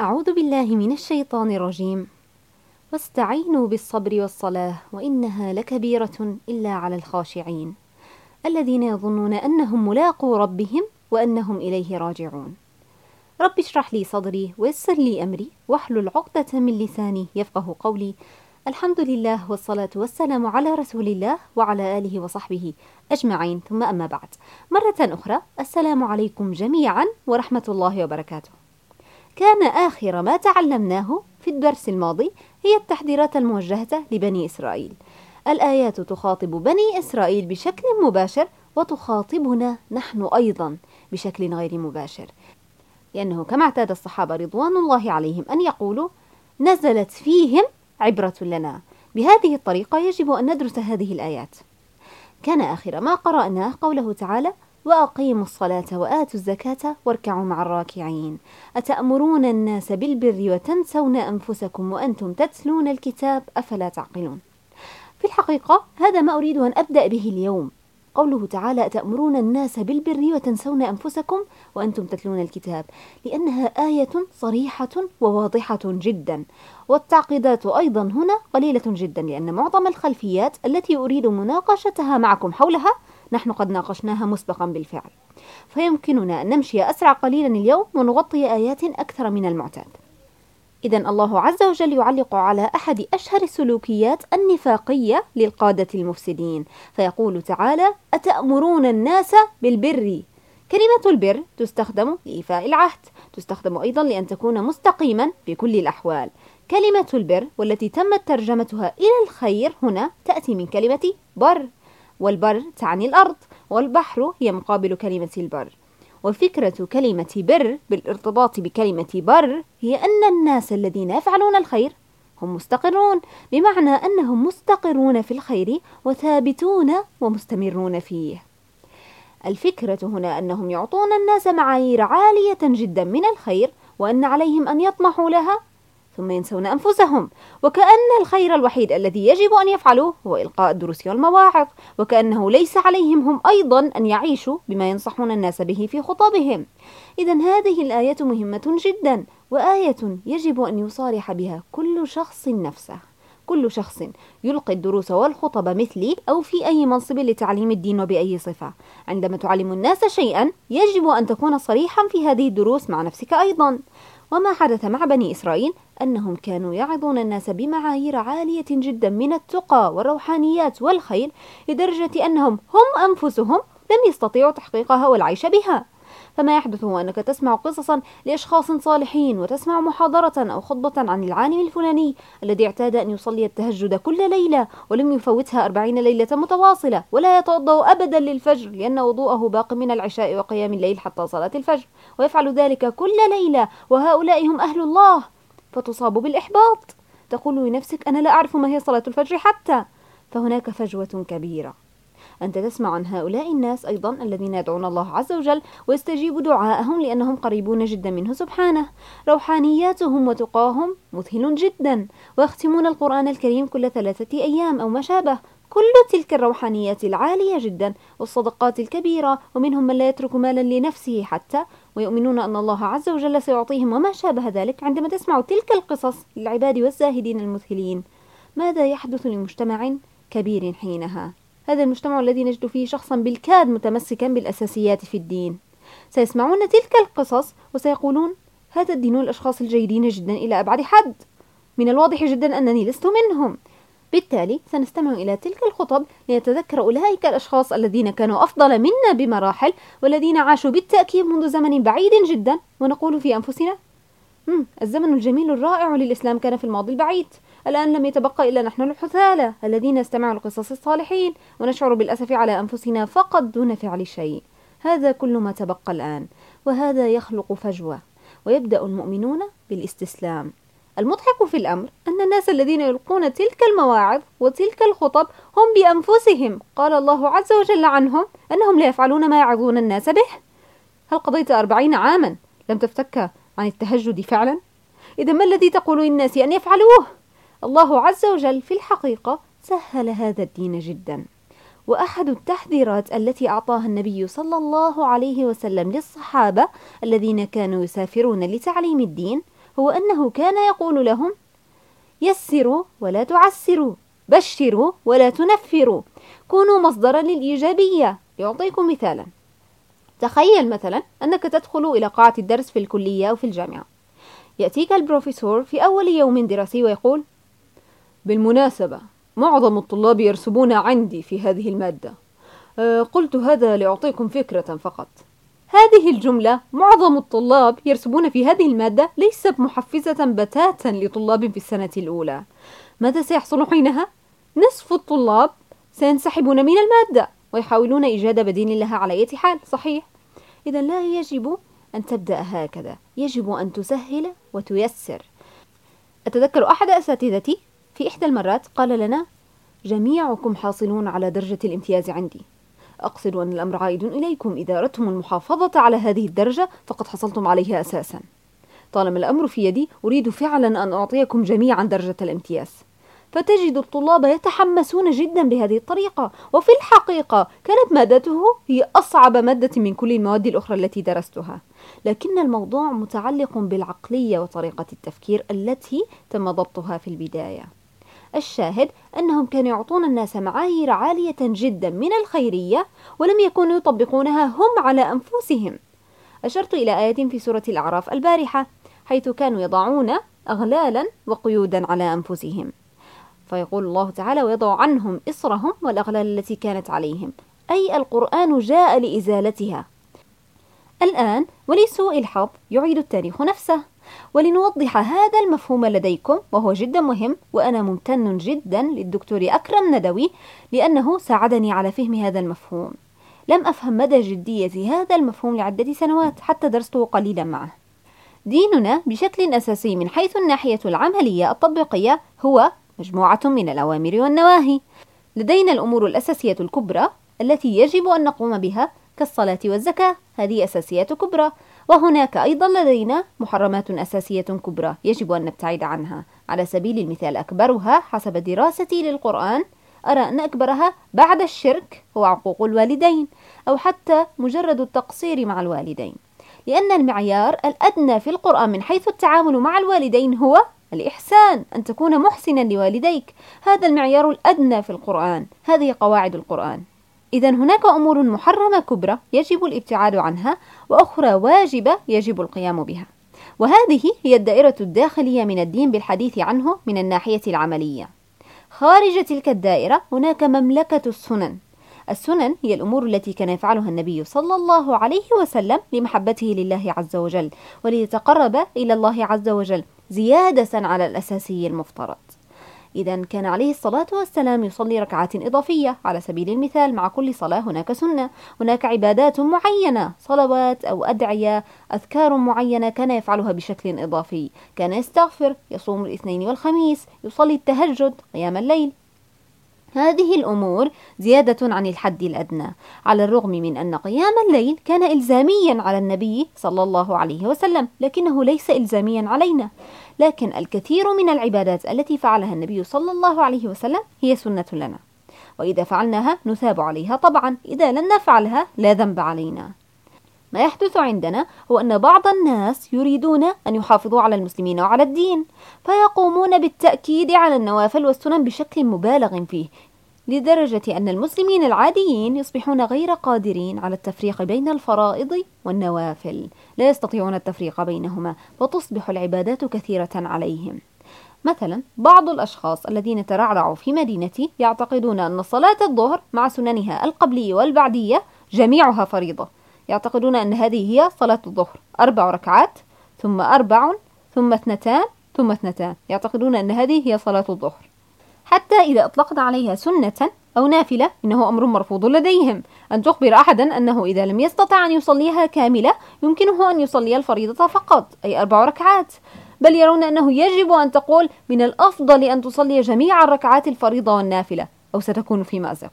أعوذ بالله من الشيطان الرجيم. واستعينوا بالصبر والصلاة وإنها لكبيرة إلا على الخاشعين. الذين يظنون أنهم ملاقو ربهم وأنهم إليه راجعون. رب اشرح لي صدري ويسر لي أمري واحلل عقدة من لساني يفقه قولي. الحمد لله والصلاة والسلام على رسول الله وعلى آله وصحبه أجمعين. ثم أما بعد. مرة أخرى السلام عليكم جميعا ورحمة الله وبركاته. كان آخر ما تعلمناه في الدرس الماضي هي التحذيرات الموجهة لبني إسرائيل. الآيات تخاطب بني إسرائيل بشكل مباشر وتخاطبنا نحن أيضا بشكل غير مباشر. لأنه كما اعتاد الصحابة رضوان الله عليهم أن يقولوا نزلت فيهم عبرة لنا. بهذه الطريقة يجب أن ندرس هذه الآيات. كان آخر ما قرأناه قوله تعالى وأقيموا الصلاة وآتوا الزكاة واركعوا مع الراكعين. أتأمرون الناس بالبر وتنسون أنفسكم وأنتم تتلون الكتاب أفلا تعقلون؟ في الحقيقة هذا ما أريد أن أبدأ به اليوم. قوله تعالى أتأمرون الناس بالبر وتنسون أنفسكم وأنتم تتلون الكتاب لأنها آية صريحة وواضحة جدا. والتعقيدات أيضا هنا قليلة جدا لأن معظم الخلفيات التي أريد مناقشتها معكم حولها نحن قد ناقشناها مسبقا بالفعل. فيمكننا أن نمشي أسرع قليلا اليوم ونغطي آيات أكثر من المعتاد. إذا الله عز وجل يعلق على أحد أشهر السلوكيات النفاقية للقادة المفسدين. فيقول تعالى أتأمرون الناس بالبر؟ كلمة البر تستخدم لإيفاء العهد تستخدم أيضا لأن تكون مستقيما بكل الأحوال. كلمة البر والتي تمت ترجمتها إلى الخير هنا تأتي من كلمة بر. والبر تعني الأرض والبحر هي مقابل كلمة البر. وفكرة كلمة بر بالارتباط بكلمة بر هي أن الناس الذين يفعلون الخير هم مستقرون بمعنى أنهم مستقرون في الخير وثابتون ومستمرون فيه. الفكرة هنا أنهم يعطون الناس معايير عالية جدا من الخير وأن عليهم أن يطمحوا لها ثم ينسون أنفسهم. وكأن الخير الوحيد الذي يجب أن يفعلوه هو إلقاء الدروس والمواعظ. وكأنه ليس عليهم هم أيضا أن يعيشوا بما ينصحون الناس به في خطبهم. إذا هذه الآية مهمة جدا وآية يجب أن يصارح بها كل شخص نفسه. كل شخص يلقي الدروس والخطب مثلي أو في أي منصب لتعليم الدين وبأي صفة. عندما تعلم الناس شيئا يجب أن تكون صريحا في هذه الدروس مع نفسك أيضا. وما حدث مع بني إسرائيل أنهم كانوا يعظون الناس بمعايير عالية جدا من التقى والروحانيات والخير لدرجة أنهم هم أنفسهم لم يستطيعوا تحقيقها والعيش بها. فما يحدث هو أنك تسمع قصصا لأشخاص صالحين وتسمع محاضرة أو خطبة عن العالم الفلاني الذي اعتاد أن يصلي التهجد كل ليلة ولم يفوتها أربعين ليلة متواصلة ولا يتوضأ أبدا للفجر لأن وضوءه باق من العشاء وقيام الليل حتى صلاة الفجر ويفعل ذلك كل ليلة وهؤلاء هم أهل الله. فتصاب بالإحباط. تقول لنفسك أنا لا أعرف ما هي صلاة الفجر حتى. فهناك فجوة كبيرة. أنت تسمع عن هؤلاء الناس أيضا الذين يدعون الله عز وجل ويستجيب دعاءهم لأنهم قريبون جدا منه سبحانه. روحانياتهم وتقاهم مذهل جدا. ويختمون القرآن الكريم كل ثلاثة أيام أو ما شابه. كل تلك الروحانيات العالية جدا والصدقات الكبيرة ومنهم من لا يترك مالا لنفسه حتى ويؤمنون أن الله عز وجل سيعطيهم وما شابه ذلك عندما تسمع تلك القصص للعباد والزاهدين المذهلين. ماذا يحدث لمجتمع كبير حينها؟ هذا المجتمع الذي نجد فيه شخصا بالكاد متمسكا بالأساسيات في الدين. سيسمعون تلك القصص وسيقولون هذا الدين الأشخاص الجيدين جدا إلى أبعد حد. من الواضح جدا أنني لست منهم. بالتالي سنستمع إلى تلك الخطب لنتذكر أولئك الأشخاص الذين كانوا أفضل منا بمراحل والذين عاشوا بالتأكيد منذ زمن بعيد جدا ونقول في أنفسنا الزمن الجميل الرائع للإسلام كان في الماضي البعيد الآن لم يتبقى إلا نحن الحثالة الذين نستمع لقصص الصالحين ونشعر بالأسف على أنفسنا فقط دون فعل شيء هذا كل ما تبقى الآن وهذا يخلق فجوة ويبدأ المؤمنون بالإستسلام. المضحك في الأمر أن الناس الذين يلقون تلك المواعظ وتلك الخطب هم بأنفسهم قال الله عز وجل عنهم أنهم لا يفعلون ما يعظون الناس به هل قضيت أربعين عاما لم تفتك عن التهجد فعلا؟ إذا ما الذي تقول للناس أن يفعلوه؟ الله عز وجل في الحقيقة سهل هذا الدين جدا وأحد التحذيرات التي أعطاها النبي صلى الله عليه وسلم للصحابة الذين كانوا يسافرون لتعليم الدين هو أنه كان يقول لهم يسروا ولا تعسروا بشروا ولا تنفروا كونوا مصدرا للإيجابية. لأعطيكم مثالا. تخيل مثلا أنك تدخل إلى قاعة الدرس في الكلية أو في الجامعة. يأتيك البروفيسور في أول يوم دراسي ويقول بالمناسبة معظم الطلاب يرسبون عندي في هذه المادة. أه قلت هذا لأعطيكم فكرة فقط. هذه الجملة معظم الطلاب يرسبون في هذه المادة ليست محفزة بتاتا لطلاب في السنة الأولى. ماذا سيحصل حينها؟ نصف الطلاب سينسحبون من المادة ويحاولون إيجاد بديل لها على أي حال صحيح. إذا لا يجب أن تبدأ هكذا. يجب أن تسهل وتيسر. أتذكر أحد أساتذتي في إحدى المرات قال لنا جميعكم حاصلون على درجة الامتياز عندي. أقصد أن الأمر عائد إليكم. إذا أردتم المحافظة على هذه الدرجة فقد حصلتم عليها أساسا. طالما الأمر في يدي أريد فعلا أن أعطيكم جميعا درجة الامتياز. فتجد الطلاب يتحمسون جدا بهذه الطريقة. وفي الحقيقة كانت مادته هي أصعب مادة من كل المواد الأخرى التي درستها. لكن الموضوع متعلق بالعقلية وطريقة التفكير التي تم ضبطها في البداية. الشاهد أنهم كانوا يعطون الناس معايير عالية جدا من الخيرية ولم يكونوا يطبقونها هم على أنفسهم. أشرت إلى آية في سورة الأعراف البارحة حيث كانوا يضعون أغلالا وقيودا على أنفسهم. فيقول الله تعالى ويضع عنهم إصرهم والأغلال التي كانت عليهم أي القرآن جاء لإزالتها. الآن ولسوء الحظ يعيد التاريخ نفسه. ولنوضح هذا المفهوم لديكم وهو جدا مهم وأنا ممتن جدا للدكتور أكرم ندوي لأنه ساعدني على فهم هذا المفهوم. لم أفهم مدى جدية هذا المفهوم لعدة سنوات حتى درسته قليلا معه. ديننا بشكل أساسي من حيث الناحية العملية التطبيقية هو مجموعة من الأوامر والنواهي. لدينا الأمور الأساسية الكبرى التي يجب أن نقوم بها كالصلاة والزكاة هذه أساسيات كبرى. وهناك أيضا لدينا محرمات أساسية كبرى يجب أن نبتعد عنها. على سبيل المثال أكبرها حسب دراستي للقرآن أرى أن أكبرها بعد الشرك هو عقوق الوالدين أو حتى مجرد التقصير مع الوالدين. لأن المعيار الأدنى في القرآن من حيث التعامل مع الوالدين هو الإحسان أن تكون محسنا لوالديك. هذا المعيار الأدنى في القرآن. هذه قواعد القرآن. إذا هناك أمور محرمة كبرى يجب الابتعاد عنها وأخرى واجبة يجب القيام بها. وهذه هي الدائرة الداخلية من الدين بالحديث عنه من الناحية العملية. خارج تلك الدائرة هناك مملكة السنن. السنن هي الأمور التي كان يفعلها النبي صلى الله عليه وسلم لمحبته لله عز وجل وليتقرب إلى الله عز وجل زيادة على الأساسي المفترض. إذا كان عليه الصلاة والسلام يصلي ركعات إضافية. على سبيل المثال مع كل صلاة هناك سنة. هناك عبادات معينة صلوات أو أدعية أذكار معينة كان يفعلها بشكل إضافي. كان يستغفر يصوم الاثنين والخميس يصلي التهجد قيام الليل. هذه الأمور زيادة عن الحد الأدنى على الرغم من أن قيام الليل كان إلزاميا على النبي صلى الله عليه وسلم لكنه ليس إلزاميا علينا. لكن الكثير من العبادات التي فعلها النبي صلى الله عليه وسلم هي سنة لنا وإذا فعلناها نثاب عليها طبعا إذا لم نفعلها لا ذنب علينا. ما يحدث عندنا هو أن بعض الناس يريدون أن يحافظوا على المسلمين وعلى الدين فيقومون بالتأكيد على النوافل والسنن بشكل مبالغ فيه لدرجة أن المسلمين العاديين يصبحون غير قادرين على التفريق بين الفرائض والنوافل. لا يستطيعون التفريق بينهما وتصبح العبادات كثيرة عليهم. مثلا بعض الأشخاص الذين ترعرعوا في مدينتي يعتقدون أن صلاة الظهر مع سننها القبلية والبعدية جميعها فريضة. يعتقدون أن هذه هي صلاة الظهر. أربع ركعات ثم أربع ثم اثنتان ثم اثنتان. يعتقدون أن هذه هي صلاة الظهر. حتى إذا أطلقت عليها سنة أو نافلة إنه أمر مرفوض لديهم. أن تخبر أحدا أنه إذا لم يستطع أن يصليها كاملة يمكنه أن يصلي الفريضة فقط أي أربع ركعات. بل يرون أنه يجب أن تقول من الأفضل أن تصلي جميع الركعات الفريضة والنافلة أو ستكون في مأزق.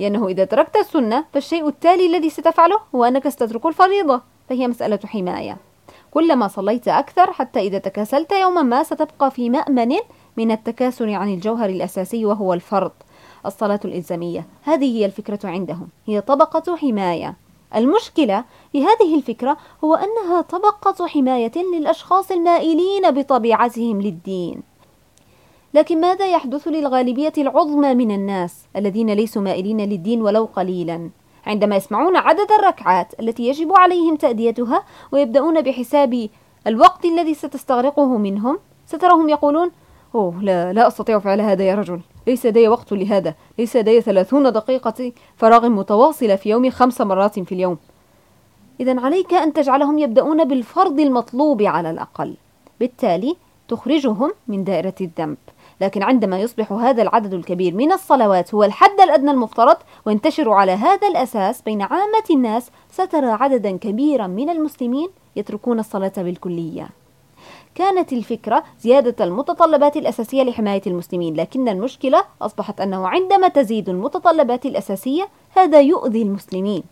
لأنه إذا تركت السنة فالشيء التالي الذي ستفعله هو أنك ستترك الفريضة فهي مسألة حماية. كلما صليت أكثر حتى إذا تكاسلت يوما ما ستبقى في مأمن من التكاسل عن الجوهر الأساسي وهو الفرض الصلاة الإلزامية. هذه هي الفكرة عندهم. هي طبقة حماية. المشكلة في هذه الفكرة هو أنها طبقة حماية للأشخاص المائلين بطبيعتهم للدين. لكن ماذا يحدث للغالبية العظمى من الناس الذين ليسوا مائلين للدين ولو قليلا؟ عندما يسمعون عدد الركعات التي يجب عليهم تأديتها ويبدأون بحساب الوقت الذي ستستغرقه منهم سترهم يقولون أوه لا لا أستطيع فعل هذا يا رجل. ليس لدي وقت لهذا. ليس لدي ثلاثون دقيقة فراغ متواصلة في يوم خمس مرات في اليوم. إذا عليك أن تجعلهم يبدأون بالفرض المطلوب على الأقل. بالتالي تخرجهم من دائرة الذنب. لكن عندما يصبح هذا العدد الكبير من الصلوات هو الحد الأدنى المفترض وينتشر على هذا الأساس بين عامة الناس سترى عددا كبيرا من المسلمين يتركون الصلاة بالكلية. كانت الفكرة زيادة المتطلبات الأساسية لحماية المسلمين لكن المشكلة أصبحت أنه عندما تزيد المتطلبات الأساسية هذا يؤذي المسلمين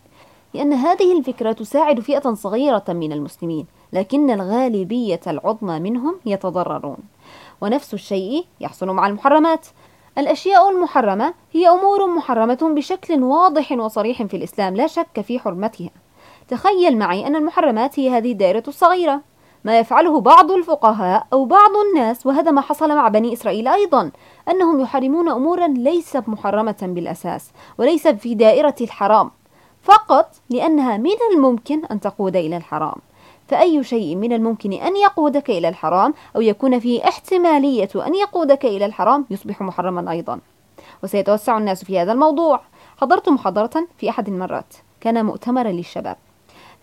لأن هذه الفكرة تساعد فئة صغيرة من المسلمين لكن الغالبية العظمى منهم يتضررون ونفس الشيء يحصل مع المحرمات. الأشياء المحرمة هي أمور محرمة بشكل واضح وصريح في الإسلام لا شك في حرمتها. تخيل معي أن المحرمات هي هذه الدائرة الصغيرة. ما يفعله بعض الفقهاء أو بعض الناس وهذا ما حصل مع بني إسرائيل أيضا أنهم يحرمون أمورا ليست محرمة بالأساس وليس في دائرة الحرام فقط لأنها من الممكن أن تقود إلى الحرام. فأي شيء من الممكن أن يقودك إلى الحرام أو يكون فيه احتمالية أن يقودك إلى الحرام يصبح محرما أيضا. وسيتوسع الناس في هذا الموضوع. حضرت محاضرة في أحد المرات. كان مؤتمرا للشباب.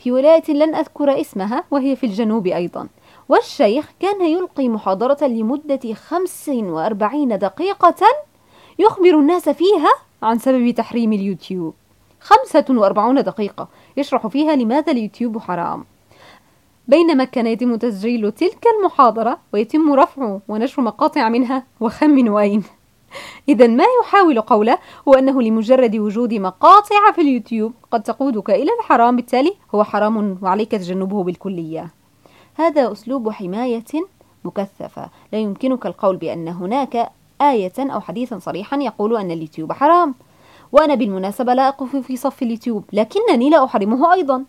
في ولاية لن أذكر اسمها وهي في الجنوب أيضا. والشيخ كان يلقي محاضرة لمدة 45 دقيقة يخبر الناس فيها عن سبب تحريم اليوتيوب. 45 دقيقة يشرح فيها لماذا اليوتيوب حرام. بينما كان يتم تسجيل تلك المحاضرة ويتم رفع ونشر مقاطع منها وخمن أين إذا ما يحاول قوله هو أنه لمجرد وجود مقاطع في اليوتيوب قد تقودك إلى الحرام بالتالي هو حرام وعليك تجنبه بالكلية. هذا أسلوب حماية مكثفة. لا يمكنك القول بأن هناك آية أو حديثا صريحا يقول أن اليوتيوب حرام وأنا بالمناسبة لا أقف في صف اليوتيوب لكنني لا أحرمه أيضا.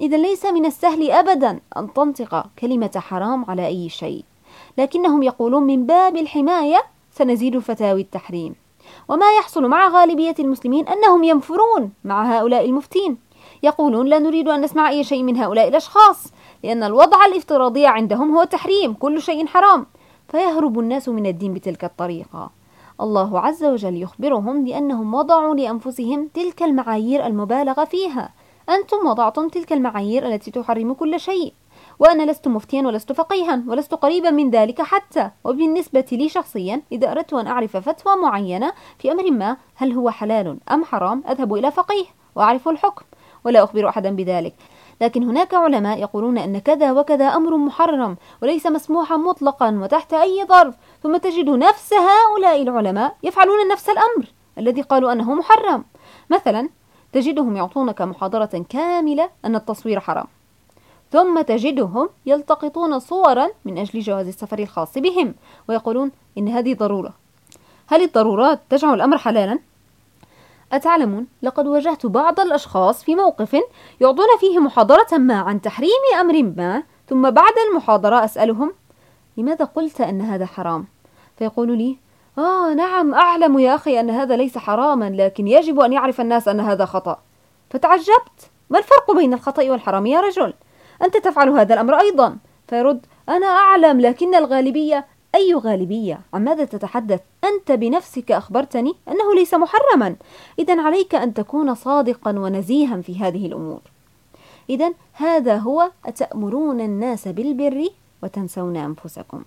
إذا ليس من السهل أبدا أن تنطق كلمة حرام على أي شيء. لكنهم يقولون من باب الحماية سنزيد فتاوي التحريم. وما يحصل مع غالبية المسلمين أنهم ينفرون مع هؤلاء المفتين. يقولون لا نريد أن نسمع أي شيء من هؤلاء الأشخاص لأن الوضع الافتراضي عندهم هو تحريم كل شيء حرام. فيهرب الناس من الدين بتلك الطريقة. الله عز وجل يخبرهم بأنهم وضعوا لأنفسهم تلك المعايير المبالغ فيها. أنتم وضعتم تلك المعايير التي تحرم كل شيء. وأنا لست مفتيا ولست فقيها ولست قريبا من ذلك حتى. وبالنسبة لي شخصيا إذا أردت أن أعرف فتوى معينة في أمر ما هل هو حلال أم حرام أذهب إلى فقيه وأعرف الحكم ولا أخبر أحدا بذلك. لكن هناك علماء يقولون أن كذا وكذا أمر محرم وليس مسموحا مطلقا وتحت أي ظرف. ثم تجد نفس هؤلاء العلماء يفعلون نفس الأمر الذي قالوا أنه محرم. مثلا تجدهم يعطونك محاضرة كاملة أن التصوير حرام. ثم تجدهم يلتقطون صورا من أجل جواز السفر الخاص بهم ويقولون إن هذه ضرورة هل الضرورات تجعل الأمر حلالا؟ أتعلمون لقد واجهت بعض الأشخاص في موقف يعطون فيه محاضرة ما عن تحريم أمر ما ثم بعد المحاضرة أسألهم لماذا قلت أن هذا حرام؟ فيقول لي آه نعم أعلم يا أخي أن هذا ليس حراما لكن يجب أن يعرف الناس أن هذا خطأ فتعجبت ما الفرق بين الخطأ والحرام يا رجل أنت تفعل هذا الأمر أيضا فيرد أنا أعلم لكن الغالبية أي غالبية؟ عن ماذا تتحدث؟ أنت بنفسك أخبرتني أنه ليس محرما، إذا عليك أن تكون صادقا ونزيها في هذه الأمور. إذا هذا هو أتأمرون الناس بالبر وتنسون أنفسكم.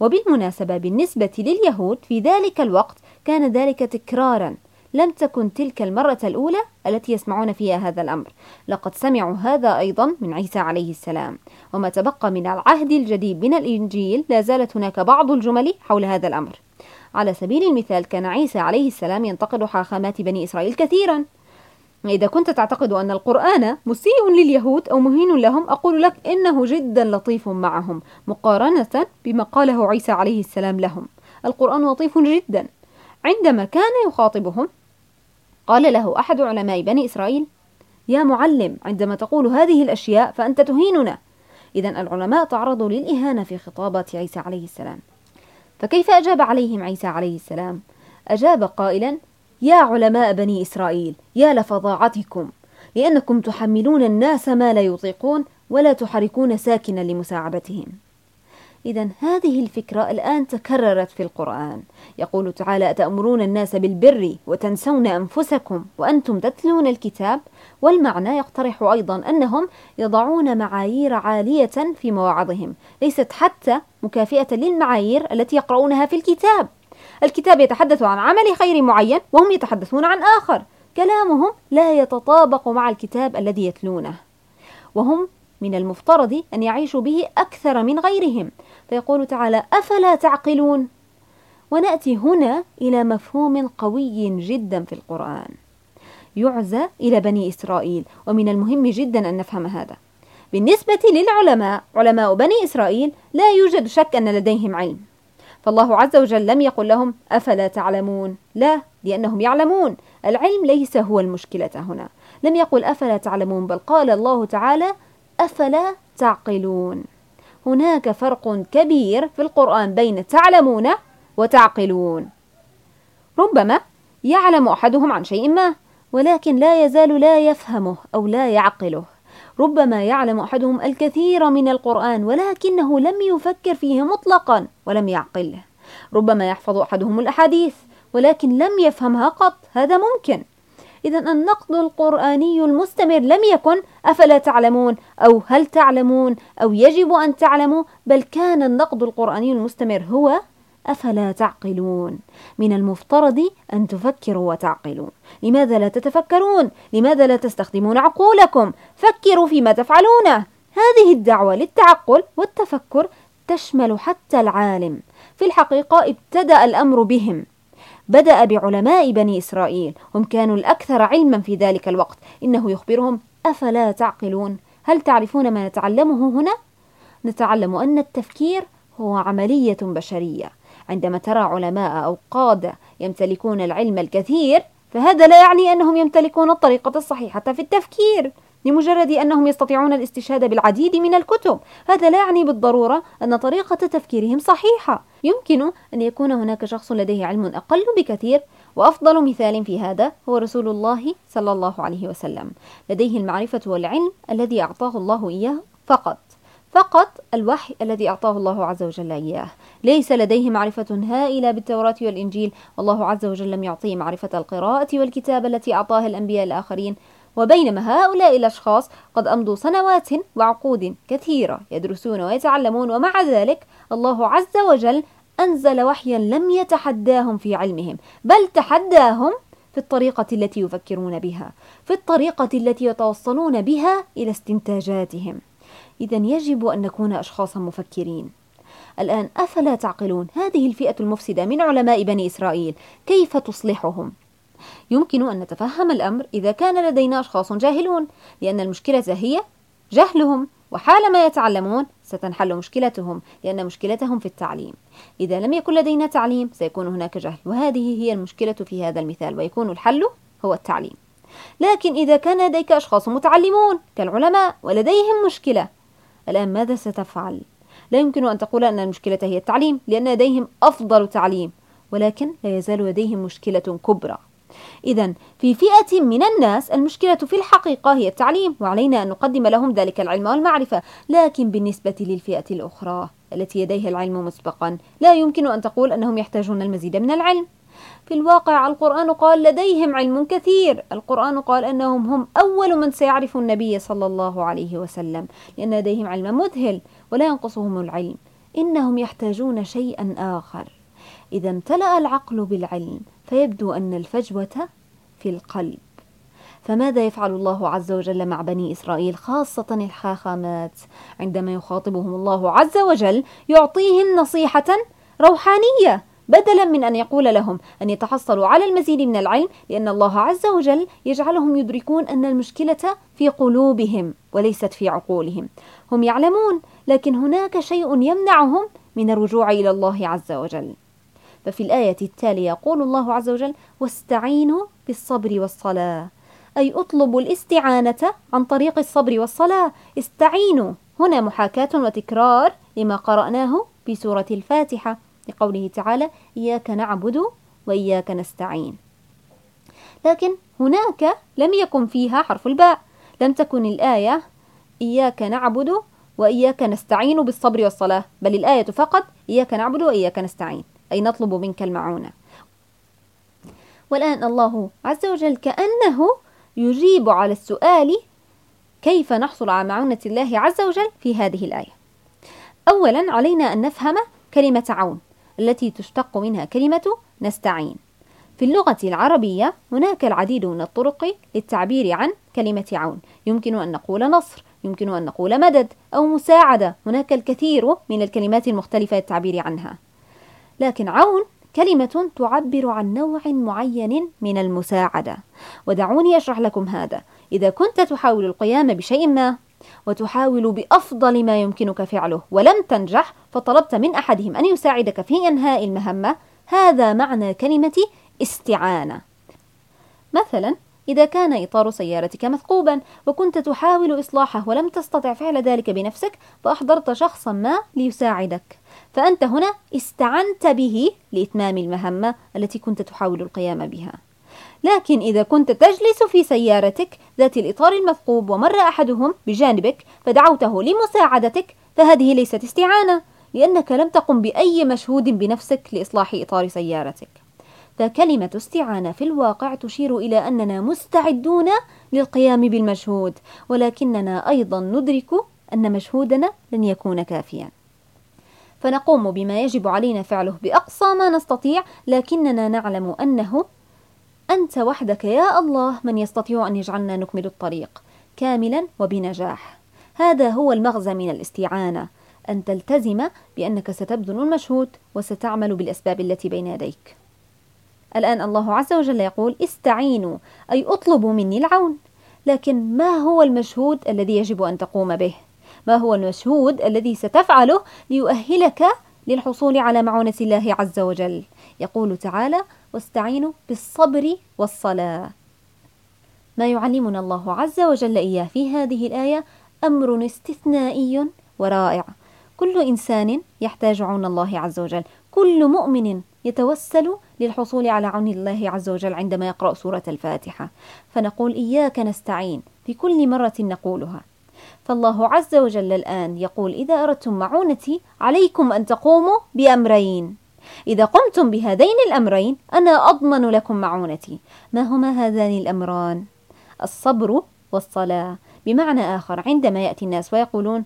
وبالمناسبة بالنسبة لليهود في ذلك الوقت كان ذلك تكرارا لم تكن تلك المرة الأولى التي يسمعون فيها هذا الأمر. لقد سمعوا هذا أيضا من عيسى عليه السلام. وما تبقى من العهد الجديد من الإنجيل لا زالت هناك بعض الجمل حول هذا الأمر. على سبيل المثال كان عيسى عليه السلام ينتقد حاخامات بني إسرائيل كثيرا. إذا كنت تعتقد أن القرآن مسيء لليهود أو مهين لهم أقول لك إنه جدا لطيف معهم مقارنة بما قاله عيسى عليه السلام لهم. القرآن لطيف جدا. عندما كان يخاطبهم قال له أحد علماء بني إسرائيل يا معلم عندما تقول هذه الأشياء فأنت تهيننا. إذا العلماء تعرضوا للإهانة في خطابات عيسى عليه السلام. فكيف أجاب عليهم عيسى عليه السلام؟ أجاب قائلا يا علماء بني إسرائيل يا لفظاعتكم لأنكم تحملون الناس ما لا يطيقون ولا تحركون ساكنا لمساعبتهم إذا هذه الفكرة الآن تكررت في القرآن. يقول تعالى أتأمرون الناس بالبر وتنسون أنفسكم وأنتم تتلون الكتاب؟ والمعنى يقترح أيضا أنهم يضعون معايير عالية في مواعظهم. ليست حتى مكافئة للمعايير التي يقرؤونها في الكتاب. الكتاب يتحدث عن عمل خير معين وهم يتحدثون عن آخر. كلامهم لا يتطابق مع الكتاب الذي يتلونه. وهم من المفترض أن يعيشوا به أكثر من غيرهم. فيقول تعالى أفلا تعقلون؟ ونأتي هنا إلى مفهوم قوي جدا في القرآن. يعزى إلى بني إسرائيل ومن المهم جدا أن نفهم هذا. بالنسبة للعلماء علماء بني إسرائيل لا يوجد شك أن لديهم علم. فالله عز وجل لم يقل لهم أفلا تعلمون؟ لا لأنهم يعلمون. العلم ليس هو المشكلة هنا. لم يقل أفلا تعلمون بل قال الله تعالى أفلا تعقلون؟ هناك فرق كبير في القرآن بين تعلمون وتعقلون. ربما يعلم أحدهم عن شيء ما ولكن لا يزال لا يفهمه أو لا يعقله. ربما يعلم أحدهم الكثير من القرآن ولكنه لم يفكر فيه مطلقا ولم يعقله. ربما يحفظ أحدهم الأحاديث ولكن لم يفهمها قط. هذا ممكن. إذا النقد القرآني المستمر لم يكن أفلا تعلمون؟ أو هل تعلمون؟ أو يجب أن تعلموا؟ بل كان النقد القرآني المستمر هو أفلا تعقلون؟ من المفترض أن تفكروا وتعقلوا لماذا لا تتفكرون؟ لماذا لا تستخدمون عقولكم؟ فكروا فيما تفعلونه هذه الدعوة للتعقل والتفكر تشمل حتى العالم. في الحقيقة ابتدأ الأمر بهم. بدأ بعلماء بني إسرائيل هم كانوا الأكثر علما في ذلك الوقت. إنه يخبرهم أفلا تعقلون؟ هل تعرفون ما نتعلمه هنا؟ نتعلم أن التفكير هو عملية بشرية. عندما ترى علماء أو قادة يمتلكون العلم الكثير فهذا لا يعني أنهم يمتلكون الطريقة الصحيحة في التفكير. لمجرد أنهم يستطيعون الاستشهاد بالعديد من الكتب. هذا لا يعني بالضرورة أن طريقة تفكيرهم صحيحة. يمكن أن يكون هناك شخص لديه علم أقل بكثير وأفضل مثال في هذا هو رسول الله صلى الله عليه وسلم. لديه المعرفة والعلم الذي أعطاه الله إياه فقط. فقط الوحي الذي أعطاه الله عز وجل إياه. ليس لديه معرفة هائلة بالتوراة والإنجيل. والله عز وجل لم يعطيه معرفة القراءة والكتابة التي أعطاها الأنبياء الآخرين. وبينما هؤلاء الأشخاص قد أمضوا سنوات وعقود كثيرة يدرسون ويتعلمون ومع ذلك الله عز وجل أنزل وحيا لم يتحداهم في علمهم بل تحداهم في الطريقة التي يفكرون بها في الطريقة التي يتوصلون بها إلى استنتاجاتهم. إذا يجب أن نكون أشخاصا مفكرين. الآن أفلا تعقلون؟ هذه الفئة المفسدة من علماء بني إسرائيل كيف تصلحهم؟ يمكن أن نتفهم الأمر إذا كان لدينا أشخاص جاهلون لأن المشكلة هي جهلهم وحالما يتعلمون ستنحل مشكلتهم لأن مشكلتهم في التعليم. إذا لم يكن لدينا تعليم سيكون هناك جهل وهذه هي المشكلة في هذا المثال ويكون الحل هو التعليم. لكن إذا كان لديك أشخاص متعلمون كالعلماء ولديهم مشكلة الآن ماذا ستفعل؟ لا يمكن أن تقول أن المشكلة هي التعليم لأن لديهم أفضل تعليم ولكن لا يزال لديهم مشكلة كبرى. إذا في فئة من الناس المشكلة في الحقيقة هي التعليم وعلينا أن نقدم لهم ذلك العلم والمعرفة. لكن بالنسبة للفئة الأخرى التي يديها العلم مسبقا لا يمكن أن تقول أنهم يحتاجون المزيد من العلم. في الواقع القرآن قال لديهم علم كثير. القرآن قال أنهم هم أول من سيعرف النبي صلى الله عليه وسلم لأن لديهم علم مذهل ولا ينقصهم العلم. إنهم يحتاجون شيئا آخر. إذا امتلأ العقل بالعلم فيبدو أن الفجوة في القلب. فماذا يفعل الله عز وجل مع بني إسرائيل خاصة الحاخامات؟ عندما يخاطبهم الله عز وجل يعطيهم نصيحة روحانية بدلا من أن يقول لهم أن يتحصلوا على المزيد من العلم لأن الله عز وجل يجعلهم يدركون أن المشكلة في قلوبهم وليست في عقولهم. هم يعلمون لكن هناك شيء يمنعهم من الرجوع إلى الله عز وجل. ففي الآية التالية يقول الله عز وجل واستعينوا بالصبر والصلاة أي اطلبوا الاستعانة عن طريق الصبر والصلاة. استعينوا. هنا محاكاة وتكرار لما قرأناه في سورة الفاتحة لقوله تعالى إياك نعبد وإياك نستعين لكن هناك لم يكن فيها حرف الباء. لم تكن الآية إياك نعبد وإياك نستعين بالصبر والصلاة بل الآية فقط إياك نعبد وإياك نستعين أي نطلب منك المعونة. والآن الله عز وجل كأنه يجيب على السؤال كيف نحصل على معونة الله عز وجل في هذه الآية. أولا علينا أن نفهم كلمة عون التي تشتق منها كلمة نستعين. في اللغة العربية هناك العديد من الطرق للتعبير عن كلمة عون. يمكن أن نقول نصر يمكن أن نقول مدد أو مساعدة. هناك الكثير من الكلمات المختلفة للتعبير عنها. لكن عون كلمة تعبر عن نوع معين من المساعدة. ودعوني أشرح لكم هذا. إذا كنت تحاول القيام بشيء ما وتحاول بأفضل ما يمكنك فعله ولم تنجح فطلبت من أحدهم أن يساعدك في إنهاء المهمة. هذا معنى كلمة استعانة. مثلا إذا كان إطار سيارتك مثقوبا وكنت تحاول إصلاحه ولم تستطع فعل ذلك بنفسك فأحضرت شخصا ما ليساعدك. فأنت هنا استعنت به لإتمام المهمة التي كنت تحاول القيام بها. لكن إذا كنت تجلس في سيارتك ذات الإطار المثقوب ومر أحدهم بجانبك فدعوته لمساعدتك فهذه ليست استعانة لأنك لم تقم بأي مشهود بنفسك لإصلاح إطار سيارتك. فكلمة استعانة في الواقع تشير إلى أننا مستعدون للقيام بالمشهود ولكننا أيضا ندرك أن مشهودنا لن يكون كافيا. فنقوم بما يجب علينا فعله بأقصى ما نستطيع لكننا نعلم أنه أنت وحدك يا الله من يستطيع أن يجعلنا نكمل الطريق كاملا وبنجاح. هذا هو المغزى من الاستعانة. أن تلتزم بأنك ستبذل المشهود وستعمل بالأسباب التي بين يديك. الآن الله عز وجل يقول استعينوا أي اطلبوا مني العون. لكن ما هو المشهود الذي يجب أن تقوم به؟ ما هو المشهود الذي ستفعله ليؤهلك للحصول على معونة الله عز وجل؟ يقول تعالى واستعينوا بالصبر والصلاة ما يعلمنا الله عز وجل إياه في هذه الآية أمر استثنائي ورائع. كل إنسان يحتاج عون الله عز وجل. كل مؤمن يتوسل للحصول على عون الله عز وجل عندما يقرأ سورة الفاتحة. فنقول إياك نستعين في كل مرة نقولها. فالله عز وجل الآن يقول إذا أردتم معونتي عليكم أن تقوموا بأمرين. إذا قمتم بهذين الأمرين أنا أضمن لكم معونتي. ما هما هذان الأمران؟ الصبر والصلاة. بمعنى آخر عندما يأتي الناس ويقولون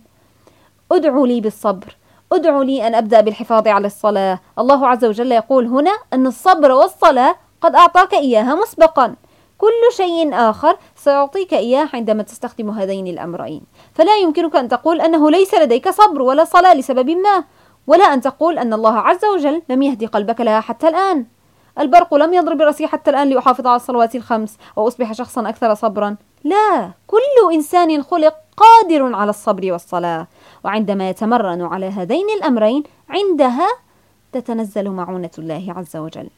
ادعوا لي بالصبر. ادعوا لي أن أبدأ بالحفاظ على الصلاة. الله عز وجل يقول هنا أن الصبر والصلاة قد أعطاك إياها مسبقا. كل شيء آخر سيعطيك إياه عندما تستخدم هذين الأمرين. فلا يمكنك أن تقول أنه ليس لديك صبر ولا صلاة لسبب ما ولا أن تقول أن الله عز وجل لم يهدي قلبك لها حتى الآن. البرق لم يضرب رأسي حتى الآن لأحافظ على الصلوات الخمس وأصبح شخصا أكثر صبرا. لا كل إنسان خلق قادر على الصبر والصلاة وعندما يتمرن على هذين الأمرين عندها تتنزل معونة الله عز وجل.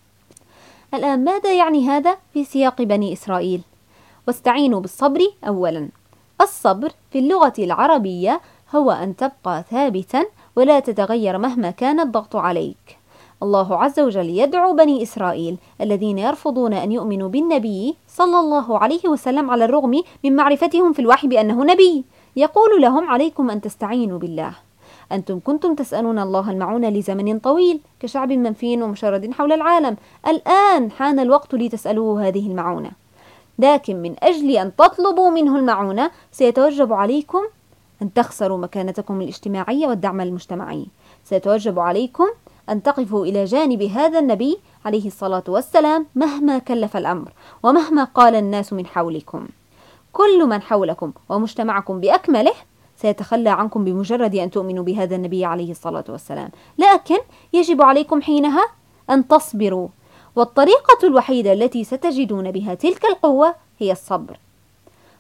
الآن ماذا يعني هذا في سياق بني إسرائيل؟ واستعينوا بالصبر أولا. الصبر في اللغة العربية هو أن تبقى ثابتا ولا تتغير مهما كان الضغط عليك. الله عز وجل يدعو بني إسرائيل الذين يرفضون أن يؤمنوا بالنبي صلى الله عليه وسلم على الرغم من معرفتهم في الوحي بأنه نبي. يقول لهم عليكم أن تستعينوا بالله. أنتم كنتم تسألون الله المعونة لزمن طويل كشعب منفي ومشرد حول العالم. الآن حان الوقت لتسألوه هذه المعونة. لكن من أجل أن تطلبوا منه المعونة سيتوجب عليكم أن تخسروا مكانتكم الاجتماعية والدعم المجتمعي. سيتوجب عليكم أن تقفوا إلى جانب هذا النبي عليه الصلاة والسلام مهما كلف الأمر ومهما قال الناس من حولكم. كل من حولكم ومجتمعكم بأكمله سيتخلى عنكم بمجرد أن تؤمنوا بهذا النبي عليه الصلاة والسلام. لكن يجب عليكم حينها أن تصبروا والطريقة الوحيدة التي ستجدون بها تلك القوة هي الصبر.